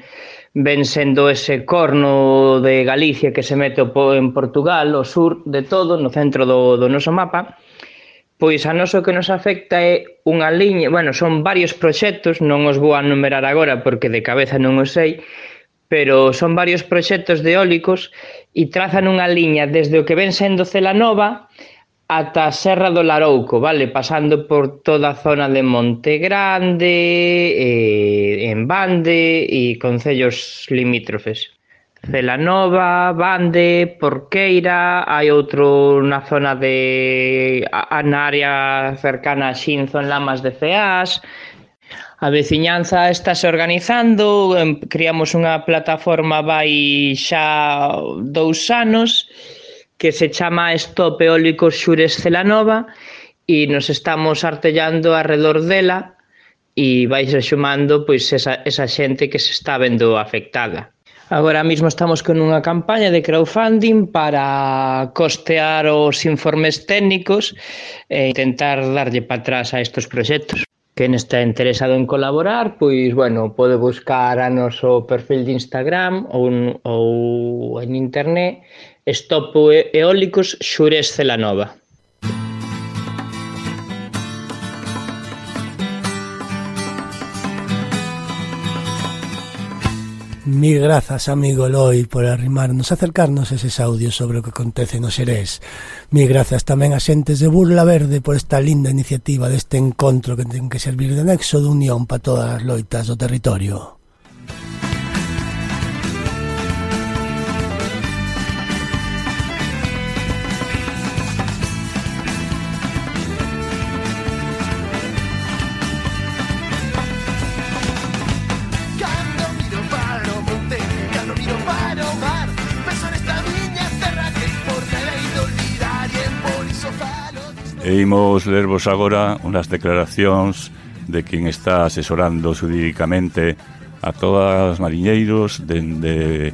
Speaker 10: ven sendo ese corno de Galicia que se mete en Portugal, o sur de todo, no centro do, do noso mapa, pois a noso que nos afecta é unha liña, bueno, son varios proxectos, non os vou a numerar agora porque de cabeza non os sei, pero son varios proxectos de eólicos e trazan unha liña desde o que ven sendo Celanova ata a serra do Larouco, vale, pasando por toda a zona de Monte Grande, eh, en Bande e concellos limítrofes. Celanova, Bande, Porqueira, hai outro na zona de na área cercana a Xinzo en Lamas de Feás. A veciñanza estáse organizando, criamos unha plataforma vai xa dous anos que se chama Stop Eólicos Xures Celanova e nos estamos artellando alrededor dela e vais xumando pois esa, esa xente que se está vendo afectada. Agora mesmo estamos con unha campaña de crowdfunding para costear os informes técnicos e intentar darlle para atrás a estos proxectos. Quen está interesado en colaborar, pois, bueno, pode buscar a noso perfil de Instagram ou, ou en internet Estopo Eólicos Xurés Celanova.
Speaker 3: Mil grazas, amigo Eloi, por arrimarnos, acercarnos eses audios sobre o que acontece no Xerés. Mil grazas tamén a xentes de Burla Verde por esta linda iniciativa deste encontro que ten que servir de nexo de unión para todas as loitas do territorio.
Speaker 2: E imos lervos agora unhas declaracións de quen está asesorando xurídicamente a todas as mariñeiros dende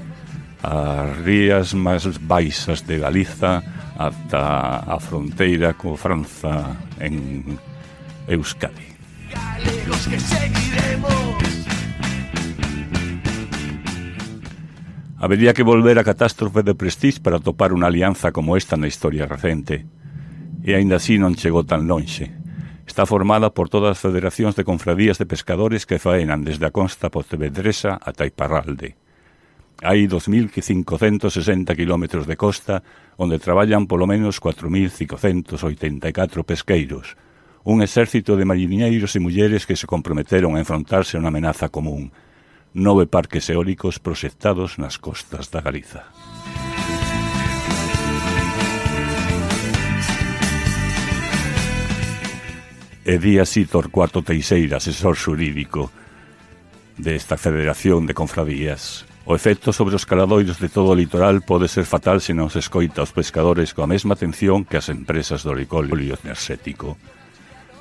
Speaker 2: as rías máis baixas de Galiza ata a fronteira co Franza en Euskadi. Galegos que seguiremos Habería que volver a catástrofe de Prestige para topar unha alianza como esta na historia recente e aínda así non chegou tan lonxe. Está formada por todas as federacións de confradías de pescadores que faenan desde a costa Pontevedresa ata Iparralde. Hai 2.560 kilómetros de costa onde traballan polo menos 4.584 pesqueiros, un exército de mariñeiros e mulleres que se comprometeron a enfrontarse a unha amenaza común, nove parques eólicos proxectados nas costas da Galiza. e Díaz así Torcuato Teixeira, asesor xurídico desta Federación de Confradías. O efecto sobre os caladoiros de todo o litoral pode ser fatal se non se escoita aos pescadores coa mesma atención que as empresas do licólio enerxético.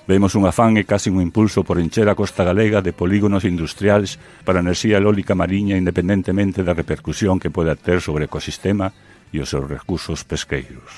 Speaker 2: Vemos un afán e casi un impulso por encher a costa galega de polígonos industriais para a enerxía eólica mariña independentemente da repercusión que poda ter sobre o ecosistema e os seus recursos pesqueiros.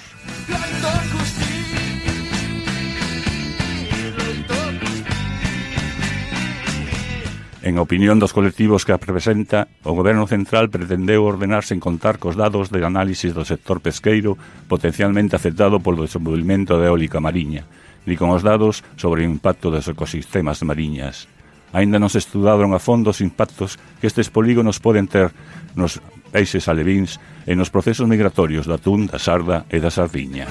Speaker 2: En opinión dos colectivos que a representa, o Goberno Central pretendeu ordenarse en contar cos dados de análisis do sector pesqueiro potencialmente afectado polo desenvolvimento da eólica mariña, ni con os dados sobre o impacto dos ecosistemas mariñas. Ainda non se estudaron a fondo os impactos que estes polígonos poden ter nos peixes alevíns e nos procesos migratorios da atún, da sarda e da sardiña.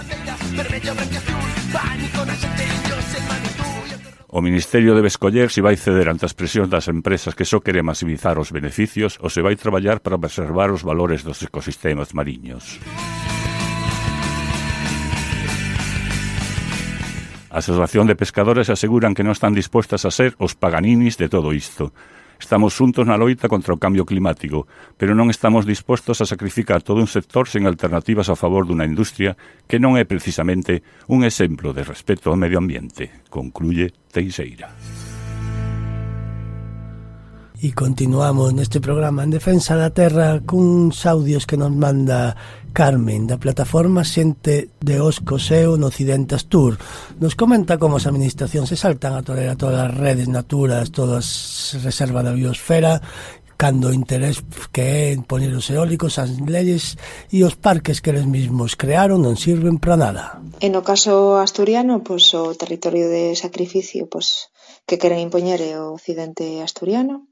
Speaker 2: O Ministerio debe escoller se vai ceder ante as presións das empresas que só quere maximizar os beneficios ou se vai traballar para preservar os valores dos ecosistemas mariños. A Asociación de Pescadores aseguran que non están dispostas a ser os paganinis de todo isto Estamos xuntos na loita contra o cambio climático, pero non estamos dispostos a sacrificar todo un sector sen alternativas a favor dunha industria que non é precisamente un exemplo de respeto ao medio ambiente, concluye Teixeira.
Speaker 3: E continuamos neste programa en Defensa da Terra cuns audios que nos manda Carmen, da plataforma Xente de Osco Coseo no Occidente Astur. Nos comenta como as administracións se saltan a tolerar todas as redes naturas, todas as reserva da biosfera cando o interés que é en os eólicos, as leyes e os parques que eles mesmos crearon non sirven para nada.
Speaker 11: E no caso asturiano, pois, o territorio de sacrificio pois, que queren impoñer é o occidente asturiano,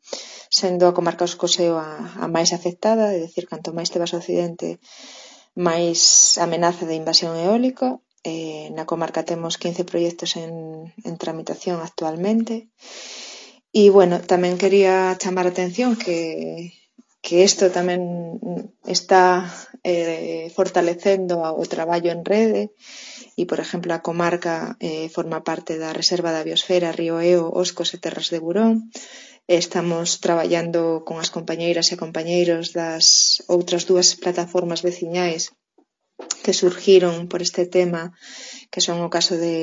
Speaker 11: sendo a comarca Oscoseo a, a máis afectada, é dicir, canto máis te vas ao occidente máis amenaza de invasión eólica. Eh, Na comarca temos quince proxectos en, en tramitación actualmente. E, bueno, tamén quería chamar a atención que que isto tamén está eh, fortalecendo o traballo en rede. E, por exemplo, a comarca eh, forma parte da Reserva da Biosfera Río Eo, Oscos e Terras de Burón estamos traballando con as compañeiras e compañeiros das outras dúas plataformas veciñais que surgiron por este tema, que son o caso de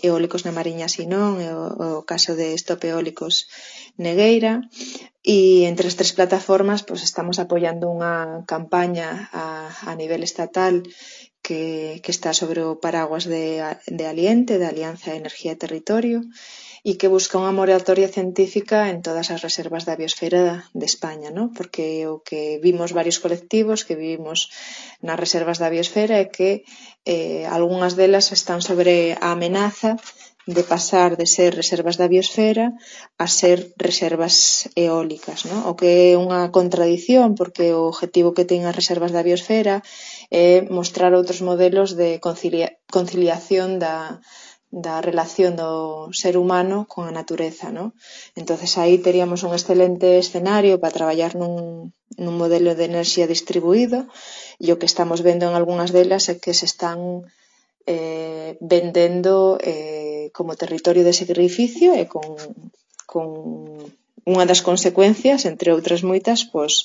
Speaker 11: Eólicos na Mariña Sinón e o, o caso de Stop Eólicos Negueira, e entre as tres plataformas pues, estamos apoiando unha campaña a, a nivel estatal que, que está sobre o paraguas de, de Aliente, de Alianza Energía e Territorio, e que busca unha moratoria científica en todas as reservas da biosfera de España, ¿no? porque o que vimos varios colectivos que vivimos nas reservas da biosfera é que eh, algunhas delas están sobre a amenaza de pasar de ser reservas da biosfera a ser reservas eólicas, ¿no? o que é unha contradición, porque o objetivo que ten as reservas da biosfera é mostrar outros modelos de concilia conciliación da, da relación do ser humano con a natureza, ¿no? Entonces aí teríamos un excelente escenario para traballar nun, nun modelo de enerxía distribuído e o que estamos vendo en algunhas delas é que se están eh, vendendo eh, como territorio de sacrificio e con, con unha das consecuencias, entre outras moitas, pois,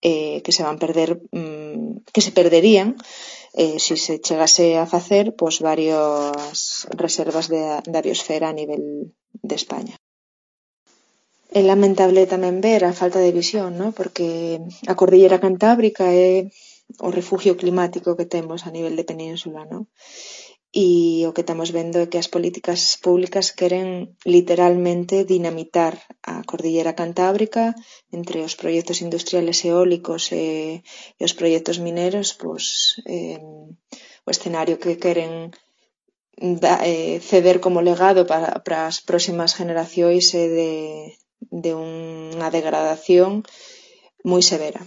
Speaker 11: eh, que se van perder, mm, que se perderían eh, si se chegase a facer pois varias reservas de, da biosfera a nivel de España. É lamentable tamén ver a falta de visión, ¿no? porque a Cordillera Cantábrica é o refugio climático que temos a nivel de península, ¿no? E o que estamos vendo é que as políticas públicas queren literalmente dinamitar a Cordillera Cantábrica entre os proxectos industriales eólicos e, e os proxectos mineros, pois, eh, o escenario que queren da, eh, ceder como legado para, para as próximas generacións é de, de unha degradación moi severa.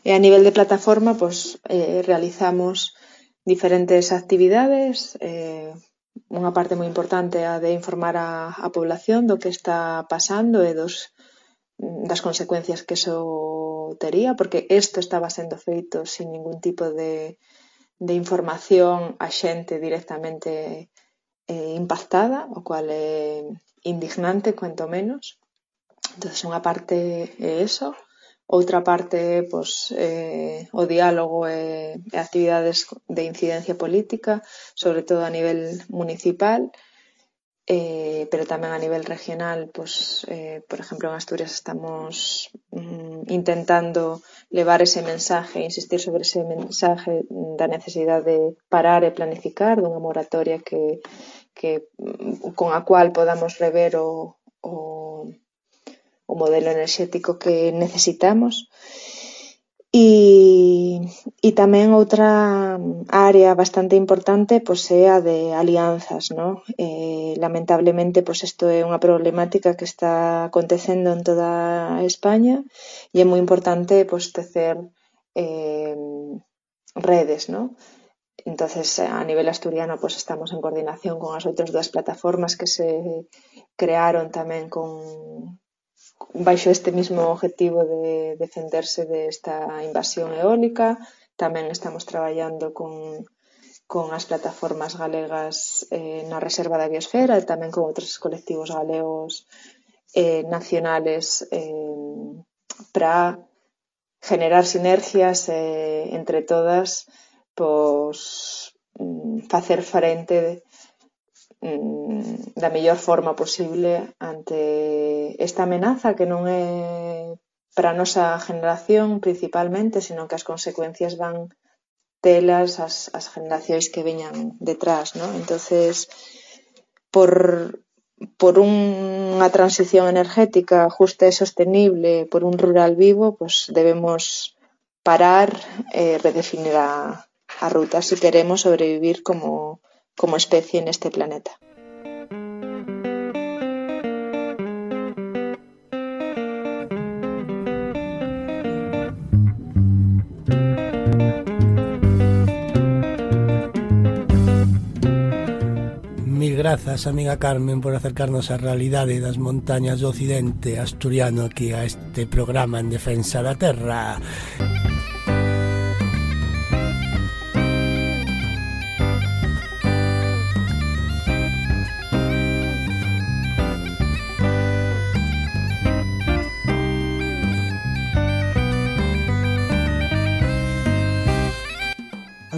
Speaker 11: E a nivel de plataforma, pois, eh, realizamos diferentes actividades, eh, unha parte moi importante a de informar a, a población do que está pasando e dos das consecuencias que eso tería, porque isto estaba sendo feito sin ningún tipo de, de información a xente directamente eh, impactada, o cual é indignante, cuanto menos. Entonces, unha parte é eso. Outra parte é pois eh, o diálogo e e actividades de incidencia política, sobre todo a nivel municipal, eh, pero tamén a nivel regional, pois eh, por exemplo, en Asturias estamos mm, intentando levar ese mensaje, insistir sobre ese mensaje da necesidade de parar e planificar, dunha moratoria que que mm, con a cual podamos rever o o o modelo enerxético que necesitamos. E, e tamén outra área bastante importante pois é a de alianzas, ¿no? Eh, lamentablemente, pois isto é unha problemática que está acontecendo en toda España e é moi importante pois tecer eh, redes, ¿no? Entonces, a nivel asturiano, pues estamos en coordinación con as outras dúas plataformas que se crearon tamén con, baixo este mesmo obxectivo de defenderse desta invasión eólica. Tamén estamos traballando con, con as plataformas galegas eh, na Reserva da Biosfera e tamén con outros colectivos galegos eh, nacionales eh, para generar sinergias eh, entre todas, pois, facer frente mm, da mellor forma posible ante esta amenaza que non é para a nosa generación principalmente, sino que as consecuencias van telas as, as generacións que veñan detrás, ¿no? Entonces, por, por unha transición energética justa e sostenible, por un rural vivo, pues debemos parar e eh, redefinir a, a ruta se queremos sobrevivir como como especie neste planeta.
Speaker 3: Mil grazas, amiga Carmen, por acercarnos á realidade das montañas do occidente asturiano aquí a este programa en defensa da terra.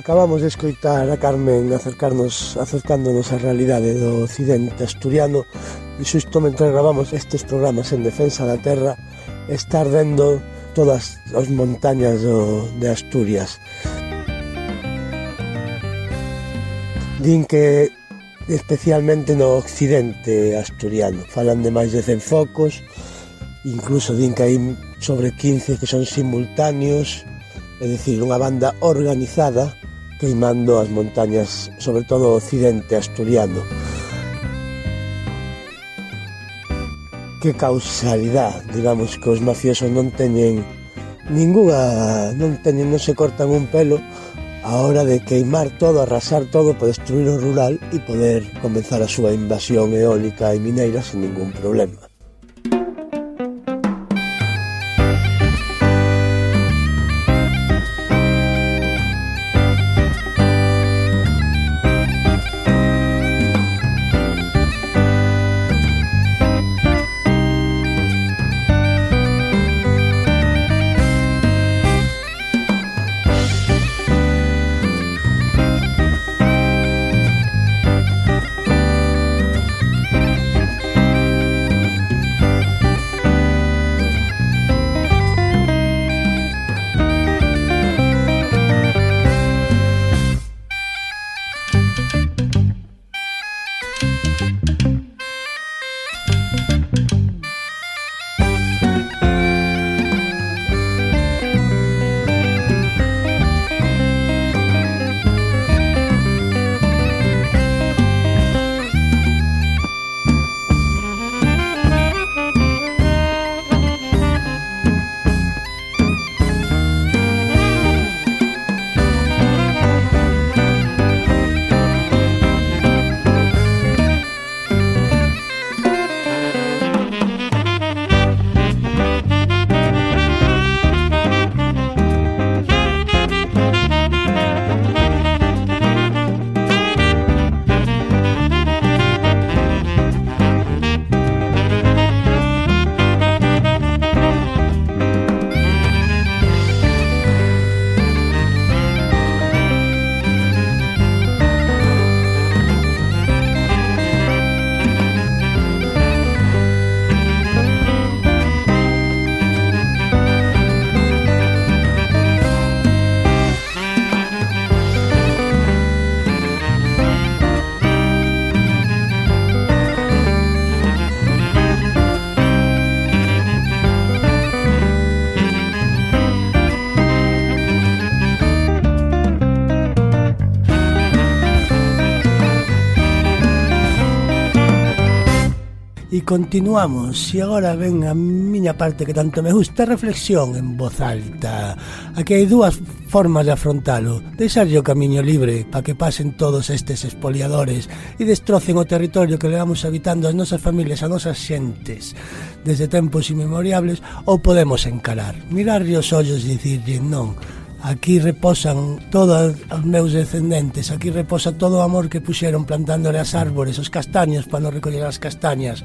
Speaker 3: Acabamos de escoitar a Carmen acercarnos acercándonos á realidade do occidente asturiano e xusto mentre gravamos estes programas en defensa da terra está ardendo todas as montañas do, de Asturias. Din que especialmente no occidente asturiano falan de máis de 100 focos incluso din que hai sobre 15 que son simultáneos é dicir, unha banda organizada queimando as montañas, sobre todo o occidente asturiano. Que causalidade, digamos, que os mafiosos non teñen ninguna, non teñen, non se cortan un pelo a hora de queimar todo, arrasar todo para destruir o rural e poder comenzar a súa invasión eólica e mineira sen ningún problema. continuamos. E agora ven a miña parte que tanto me gusta, reflexión en voz alta. Aquí hai dúas formas de afrontalo. Deixarlle o camiño libre para que pasen todos estes espoliadores e destrocen o territorio que levamos habitando as nosas familias, as nosas xentes desde tempos inmemoriables ou podemos encarar, mirarlle os ollos e dicirlle non, Aquí reposan todos os meus descendentes, aquí reposa todo o amor que puxeron plantándole as árbores, os castaños para non recoller as castañas.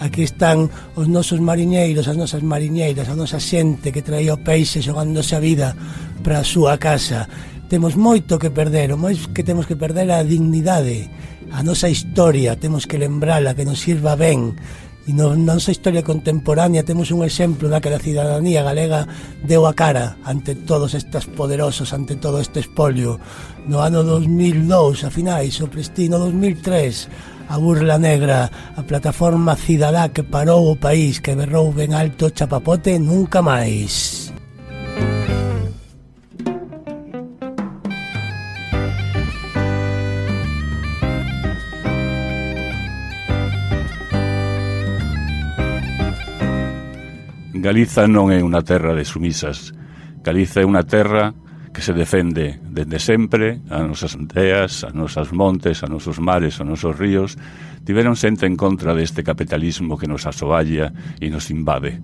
Speaker 3: Aquí están os nosos mariñeiros, as nosas mariñeiras, a nosa xente que traía o peixe xogándose a vida para a súa casa. Temos moito que perder, o máis que temos que perder a dignidade, a nosa historia, temos que lembrala, que nos sirva ben, E na nosa historia contemporánea temos un exemplo na que a cidadanía galega deu a cara ante todos estes poderosos, ante todo este espolio. No ano 2002, a finais, o prestino 2003, a burla negra, a plataforma cidadá que parou o país, que berrou ben alto chapapote nunca máis.
Speaker 2: Galiza non é unha terra de sumisas. Galiza é unha terra que se defende dende sempre, as nosas aldeas, as nosas montes, a nosos mares, a nosos ríos, tiveron xente en contra deste capitalismo que nos asoalla e nos invade.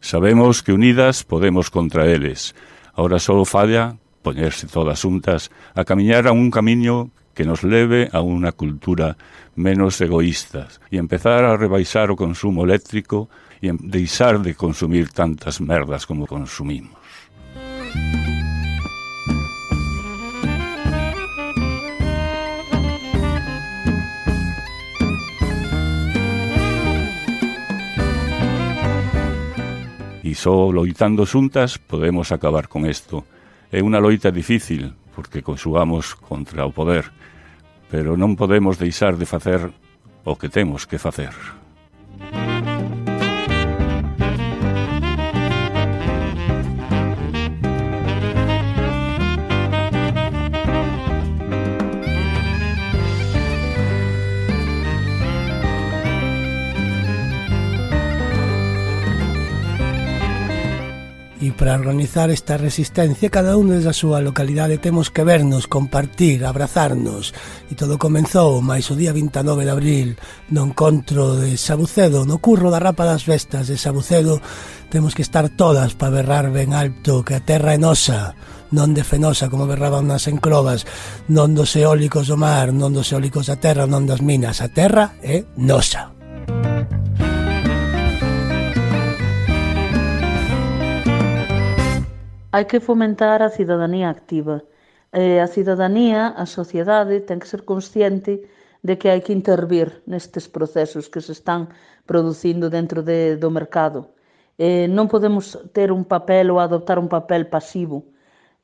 Speaker 2: Sabemos que unidas podemos contra eles. Ahora só falla poñerse todas xuntas a camiñar a un camiño que nos leve a unha cultura menos egoísta e empezar a rebaixar o consumo eléctrico e deixar de consumir tantas merdas como consumimos. E só loitando xuntas podemos acabar con isto. É unha loita difícil, porque conxugamos contra o poder, pero non podemos deixar de facer o que temos que facer.
Speaker 3: Para organizar esta resistencia cada un desde a súa localidade temos que vernos, compartir, abrazarnos. E todo comenzou máis o día 29 de abril no encontro de Sabucedo No curro da rapa das Vestas de Sabucedo. Temos que estar todas para berrar ben alto que a terra é nosa non de Fenosa como berraban nas encrobas, non dos eólicos do mar, non dos eólicos da terra, non das minas, a terra é nosa.
Speaker 5: hai que fomentar a cidadanía activa. Eh, a cidadanía, a sociedade, ten que ser consciente de que hai que intervir nestes procesos que se están producindo dentro de, do mercado. Eh, non podemos ter un papel ou adoptar un papel pasivo.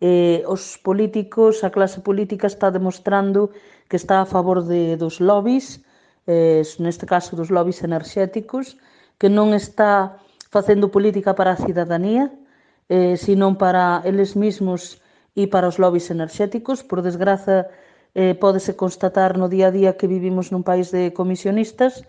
Speaker 5: Eh, os políticos, a clase política está demostrando que está a favor de, dos lobbies, eh, neste caso dos lobbies enerxéticos, que non está facendo política para a cidadanía, eh, sino para eles mismos e para os lobbies enerxéticos. Por desgraza, eh, pódese constatar no día a día que vivimos nun país de comisionistas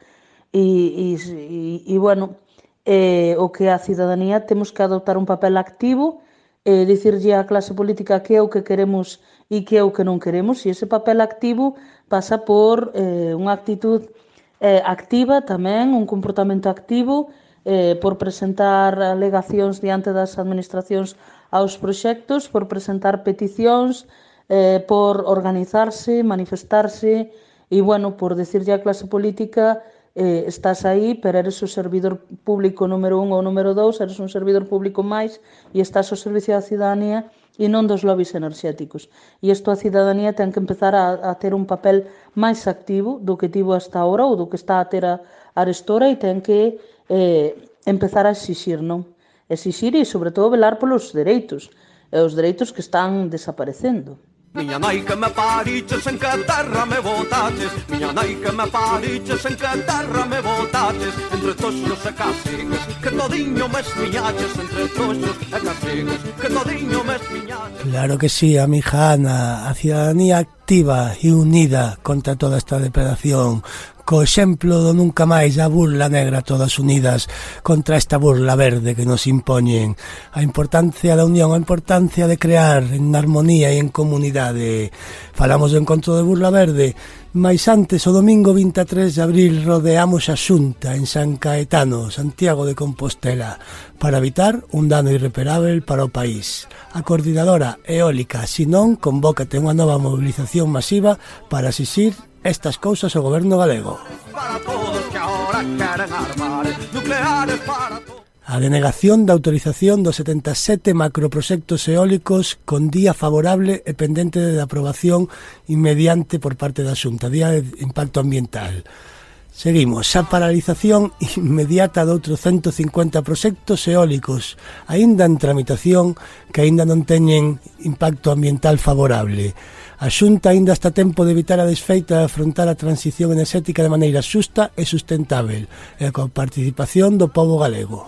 Speaker 5: e, e, e, e bueno, eh, o que a cidadanía temos que adoptar un papel activo eh, dicirlle á clase política que é o que queremos e que é o que non queremos, e ese papel activo pasa por eh, unha actitud eh, activa tamén, un comportamento activo, eh, por presentar alegacións diante das administracións aos proxectos, por presentar peticións, eh, por organizarse, manifestarse e, bueno, por decirlle á clase política eh, estás aí, pero eres o servidor público número un ou número dous, eres un servidor público máis e estás ao servicio da cidadanía e non dos lobbies enerxéticos. E isto a cidadanía ten que empezar a, a ter un papel máis activo do que tivo hasta ahora ou do que está a ter a, arestora e ten que eh, empezar a exixir, non? Exixir e, sobre todo, velar polos dereitos, e os dereitos que están desaparecendo. Miña nai que me pariches en que terra me botaches. Miña nai que me pariches en que terra me botaches. Entre toxos e casigues que todiño me esmiñaches Entre toxos e casigues que todiño me esmiñaches
Speaker 3: Claro que sí, amija Ana, a ciudadanía activa e unida contra toda esta depredación co exemplo do nunca máis a burla negra todas unidas contra esta burla verde que nos impoñen a importancia da unión, a importancia de crear en armonía e en comunidade falamos do encontro de burla verde Mais antes, o domingo 23 de abril rodeamos a Xunta en San Caetano, Santiago de Compostela, para evitar un dano irreparable para o país. A coordinadora eólica, Sinón, convócate unha nova mobilización masiva para asistir Estas cousas o goberno galego. A denegación da autorización dos 77 macroproxectos eólicos con día favorable e pendente de aprobación inmediante por parte da Xunta, día de impacto ambiental. Seguimos, a paralización [laughs] inmediata de outros 150 proxectos eólicos aínda en tramitación que aínda non teñen impacto ambiental favorable. A Xunta aínda está tempo de evitar a desfeita de afrontar a transición enerxética de maneira xusta e sustentável e coa participación do povo galego.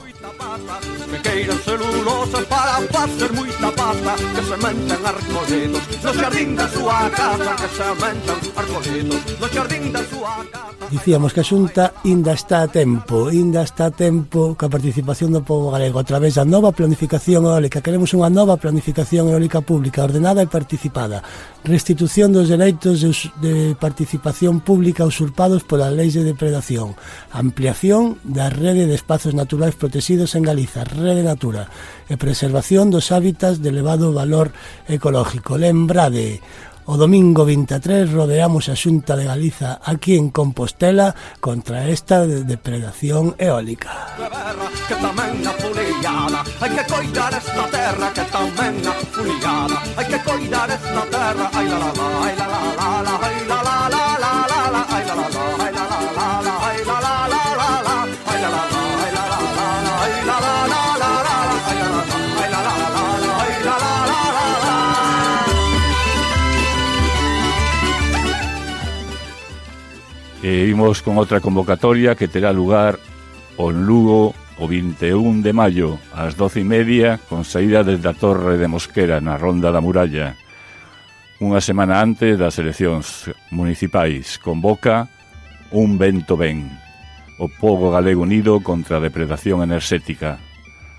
Speaker 3: Que queiran celulosas para facer moita pasta Que se mentan arcoletos no xardín da súa casa Que se mentan arcoletos no xardín da súa casa Dicíamos que a Xunta inda está a tempo, inda está a tempo ca participación do povo galego a través da nova planificación eólica. Queremos unha nova planificación eólica pública, ordenada e participada. Restitución dos dereitos de, participación pública usurpados pola leis de depredación. Ampliación da rede de espazos naturais protegidos en Galiza, Rede Natura, e preservación dos hábitats de elevado valor ecológico. Lembrade, O domingo 23 rodeamos a Xunta de Galiza aquí en Compostela contra esta depredación eólica. Que tamén na fuliada, hai que coidar esta terra que tamén na fuliada, hai que coidar esta terra, ai la la la, ai la la la, ai la la la.
Speaker 2: E imos con outra convocatoria que terá lugar en Lugo o 21 de maio ás 12 e media con saída desde a Torre de Mosquera na Ronda da Muralla. Unha semana antes das eleccións municipais convoca un vento ben. O povo galego unido contra a depredación enerxética.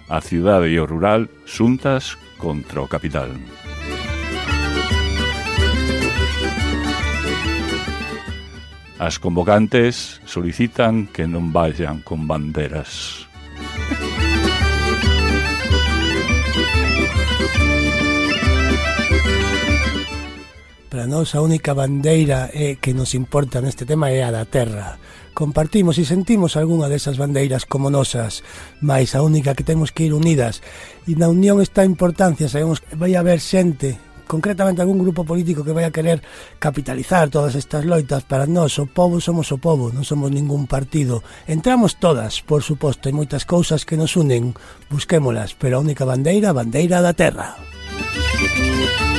Speaker 2: A cidade e o rural xuntas contra o capital. As convocantes solicitan que non vayan con banderas.
Speaker 3: Para nós a única bandeira é que nos importa neste tema é a da terra. Compartimos e sentimos algunha desas bandeiras como nosas, mas a única que temos que ir unidas. E na unión está a importancia, sabemos que vai haber xente concretamente algún grupo político que vai a querer capitalizar todas estas loitas para nós, o povo somos o povo, non somos ningún partido. Entramos todas, por suposto, hai moitas cousas que nos unen, busquémolas, pero a única bandeira, a bandeira da terra. Música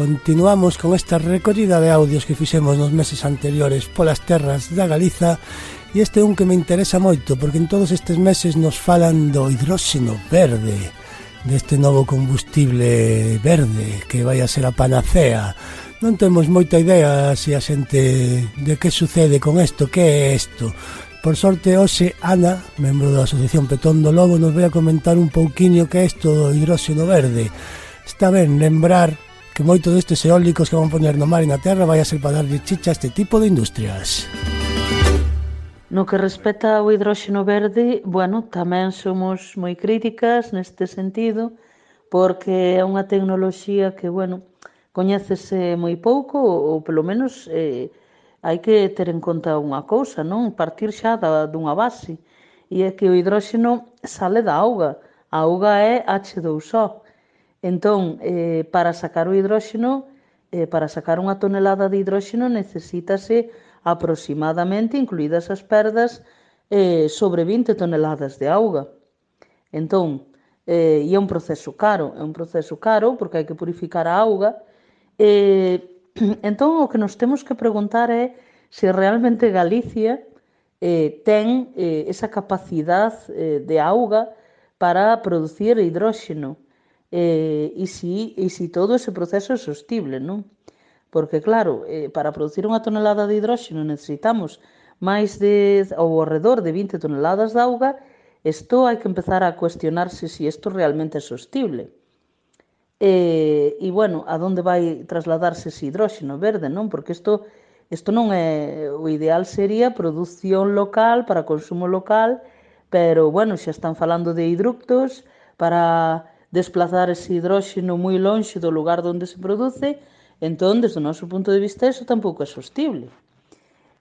Speaker 3: continuamos con esta recollida de audios que fixemos nos meses anteriores polas terras da Galiza e este é un que me interesa moito porque en todos estes meses nos falan do hidróxeno verde deste novo combustible verde que vai a ser a panacea non temos moita idea se a xente de que sucede con isto que é isto Por sorte, hoxe, Ana, membro da Asociación Petón do Lobo, nos vai a comentar un pouquiño que é isto do hidróxeno verde. Está ben lembrar que moito destes eólicos que van poñer no mar e na terra vai a ser para darlle chicha a este tipo de industrias.
Speaker 5: No que respecta ao hidróxeno verde, bueno, tamén somos moi críticas neste sentido, porque é unha tecnoloxía que, bueno, coñécese moi pouco, ou pelo menos eh, hai que ter en conta unha cousa, non? Partir xa da, dunha base, e é que o hidróxeno sale da auga, a auga é H2O, Entón, eh, para sacar o hidróxeno, eh, para sacar unha tonelada de hidróxeno necesítase aproximadamente, incluídas as perdas, eh, sobre 20 toneladas de auga. Entón, eh, e é un proceso caro, é un proceso caro porque hai que purificar a auga. Eh, [clears throat] entón, o que nos temos que preguntar é se realmente Galicia eh, ten eh, esa capacidade eh, de auga para producir hidróxeno eh, e, si, e si todo ese proceso é sostible, non? Porque, claro, eh, para producir unha tonelada de hidróxeno necesitamos máis de, ou alrededor de 20 toneladas de auga, isto hai que empezar a cuestionarse se si isto realmente é sostible. E, e bueno, a donde vai trasladarse ese hidróxeno verde, non? Porque isto, isto non é... O ideal sería produción local para consumo local, pero, bueno, xa están falando de hidructos para desplazar ese hidróxeno moi lonxe do lugar onde se produce, entón, desde o noso punto de vista, eso tampouco é sostible.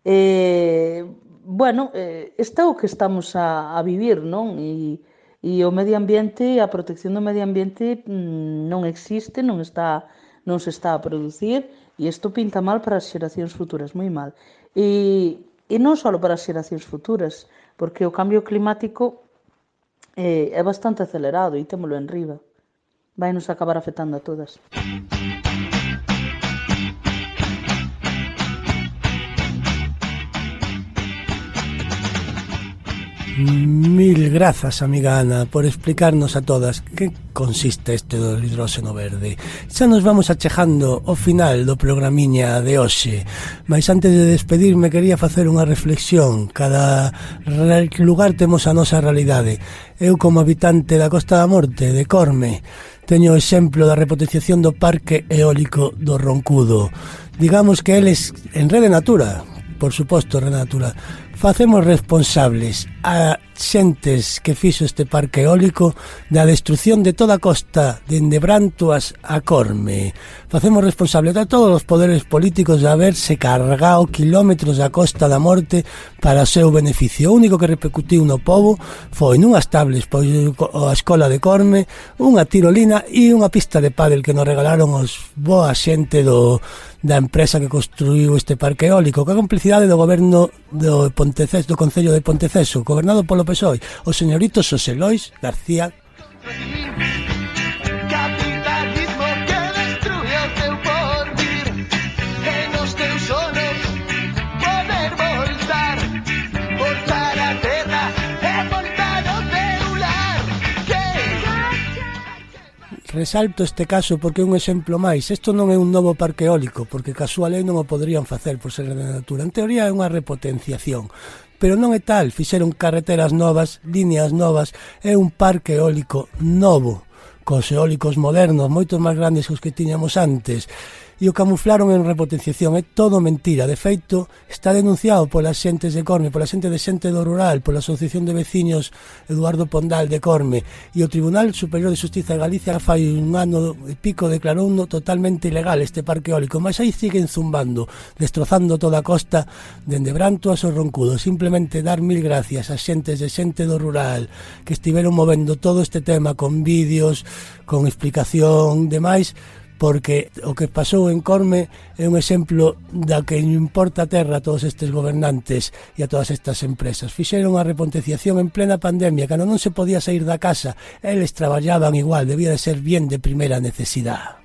Speaker 5: Eh, bueno, eh, está o que estamos a, a vivir, non? E, e o medio ambiente, a protección do medio ambiente mm, non existe, non está non se está a producir e isto pinta mal para as xeracións futuras, moi mal. E, e non só para as xeracións futuras, porque o cambio climático é, é bastante acelerado e témolo en riba. Vai nos acabar afectando a todas.
Speaker 3: Mil grazas, amiga Ana, por explicarnos a todas que consiste este do hidróxeno verde. Xa nos vamos achejando ao final do programiña de hoxe, mas antes de despedirme quería facer unha reflexión. Cada lugar temos a nosa realidade. Eu, como habitante da Costa da Morte, de Corme, teño o exemplo da repotenciación do parque eólico do Roncudo. Digamos que eles en Rede Natura, por suposto, Rede Natura, facemos responsables a xentes que fixo este parque eólico da destrucción de toda a costa dende Brantuas a Corme. Facemos responsable a todos os poderes políticos de haberse cargado kilómetros da costa da morte para o seu beneficio. O único que repercutiu no povo foi nunhas tables pois a escola de Corme, unha tirolina e unha pista de pádel que nos regalaron os boa xente do, da empresa que construiu este parque eólico, coa complicidade do goberno do Ponteceso, do Concello de Ponteceso, gobernado polo pois o señorito Xosé Lois García Resalto este caso porque é un exemplo máis. Isto non é un novo parque eólico, porque casual non o poderían facer por ser de natura. En teoría é unha repotenciación pero non é tal, fixeron carreteras novas, líneas novas, é un parque eólico novo, cos eólicos modernos, moitos máis grandes que os que tiñamos antes, e o camuflaron en repotenciación. É todo mentira. De feito, está denunciado polas xentes de Corme, pola xente de xente do rural, pola Asociación de Veciños Eduardo Pondal de Corme. E o Tribunal Superior de Justiza de Galicia fai un ano e pico declarou no totalmente ilegal este parque eólico. Mas aí siguen zumbando, destrozando toda a costa dende Branto a Sorroncudo. Simplemente dar mil gracias a xentes de xente do rural que estiveron movendo todo este tema con vídeos, con explicación, demais, porque o que pasou en Corme é un exemplo da que non importa a terra a todos estes gobernantes e a todas estas empresas. Fixeron a reponteciación en plena pandemia, cando non se podía sair da casa, eles traballaban igual, debía de ser bien de primeira necesidade.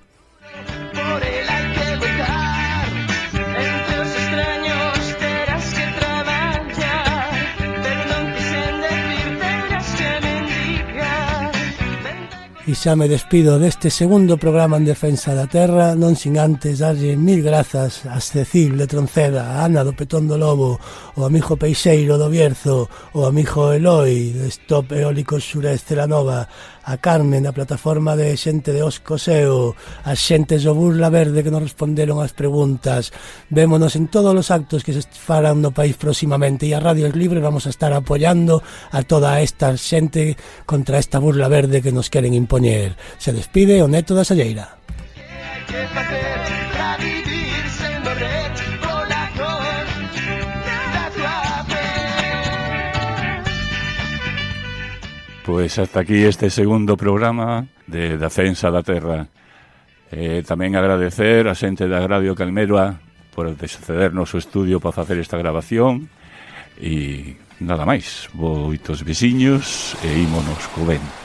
Speaker 3: E xa me despido deste segundo programa en defensa da terra Non sin antes darlle mil grazas a Cecil de Tronceda A Ana do Petón do Lobo O amigo Peixeiro do Bierzo O amigo Eloi de Stop Eólicos Surestre La Nova a Carmen da plataforma de xente de Oscoseo, as xentes do Burla Verde que nos responderon as preguntas. Vémonos en todos os actos que se farán no país próximamente e a Radio Libre vamos a estar apoyando a toda esta xente contra esta burla verde que nos queren impoñer. Se despide o Neto da Salleira. Yeah, yeah, yeah.
Speaker 2: Pois hasta aquí este segundo programa de Defensa da Terra. Eh, tamén agradecer a xente da Radio Calmeroa por descedernos o estudio para facer esta grabación e nada máis. Boitos veciños e ímonos co vento.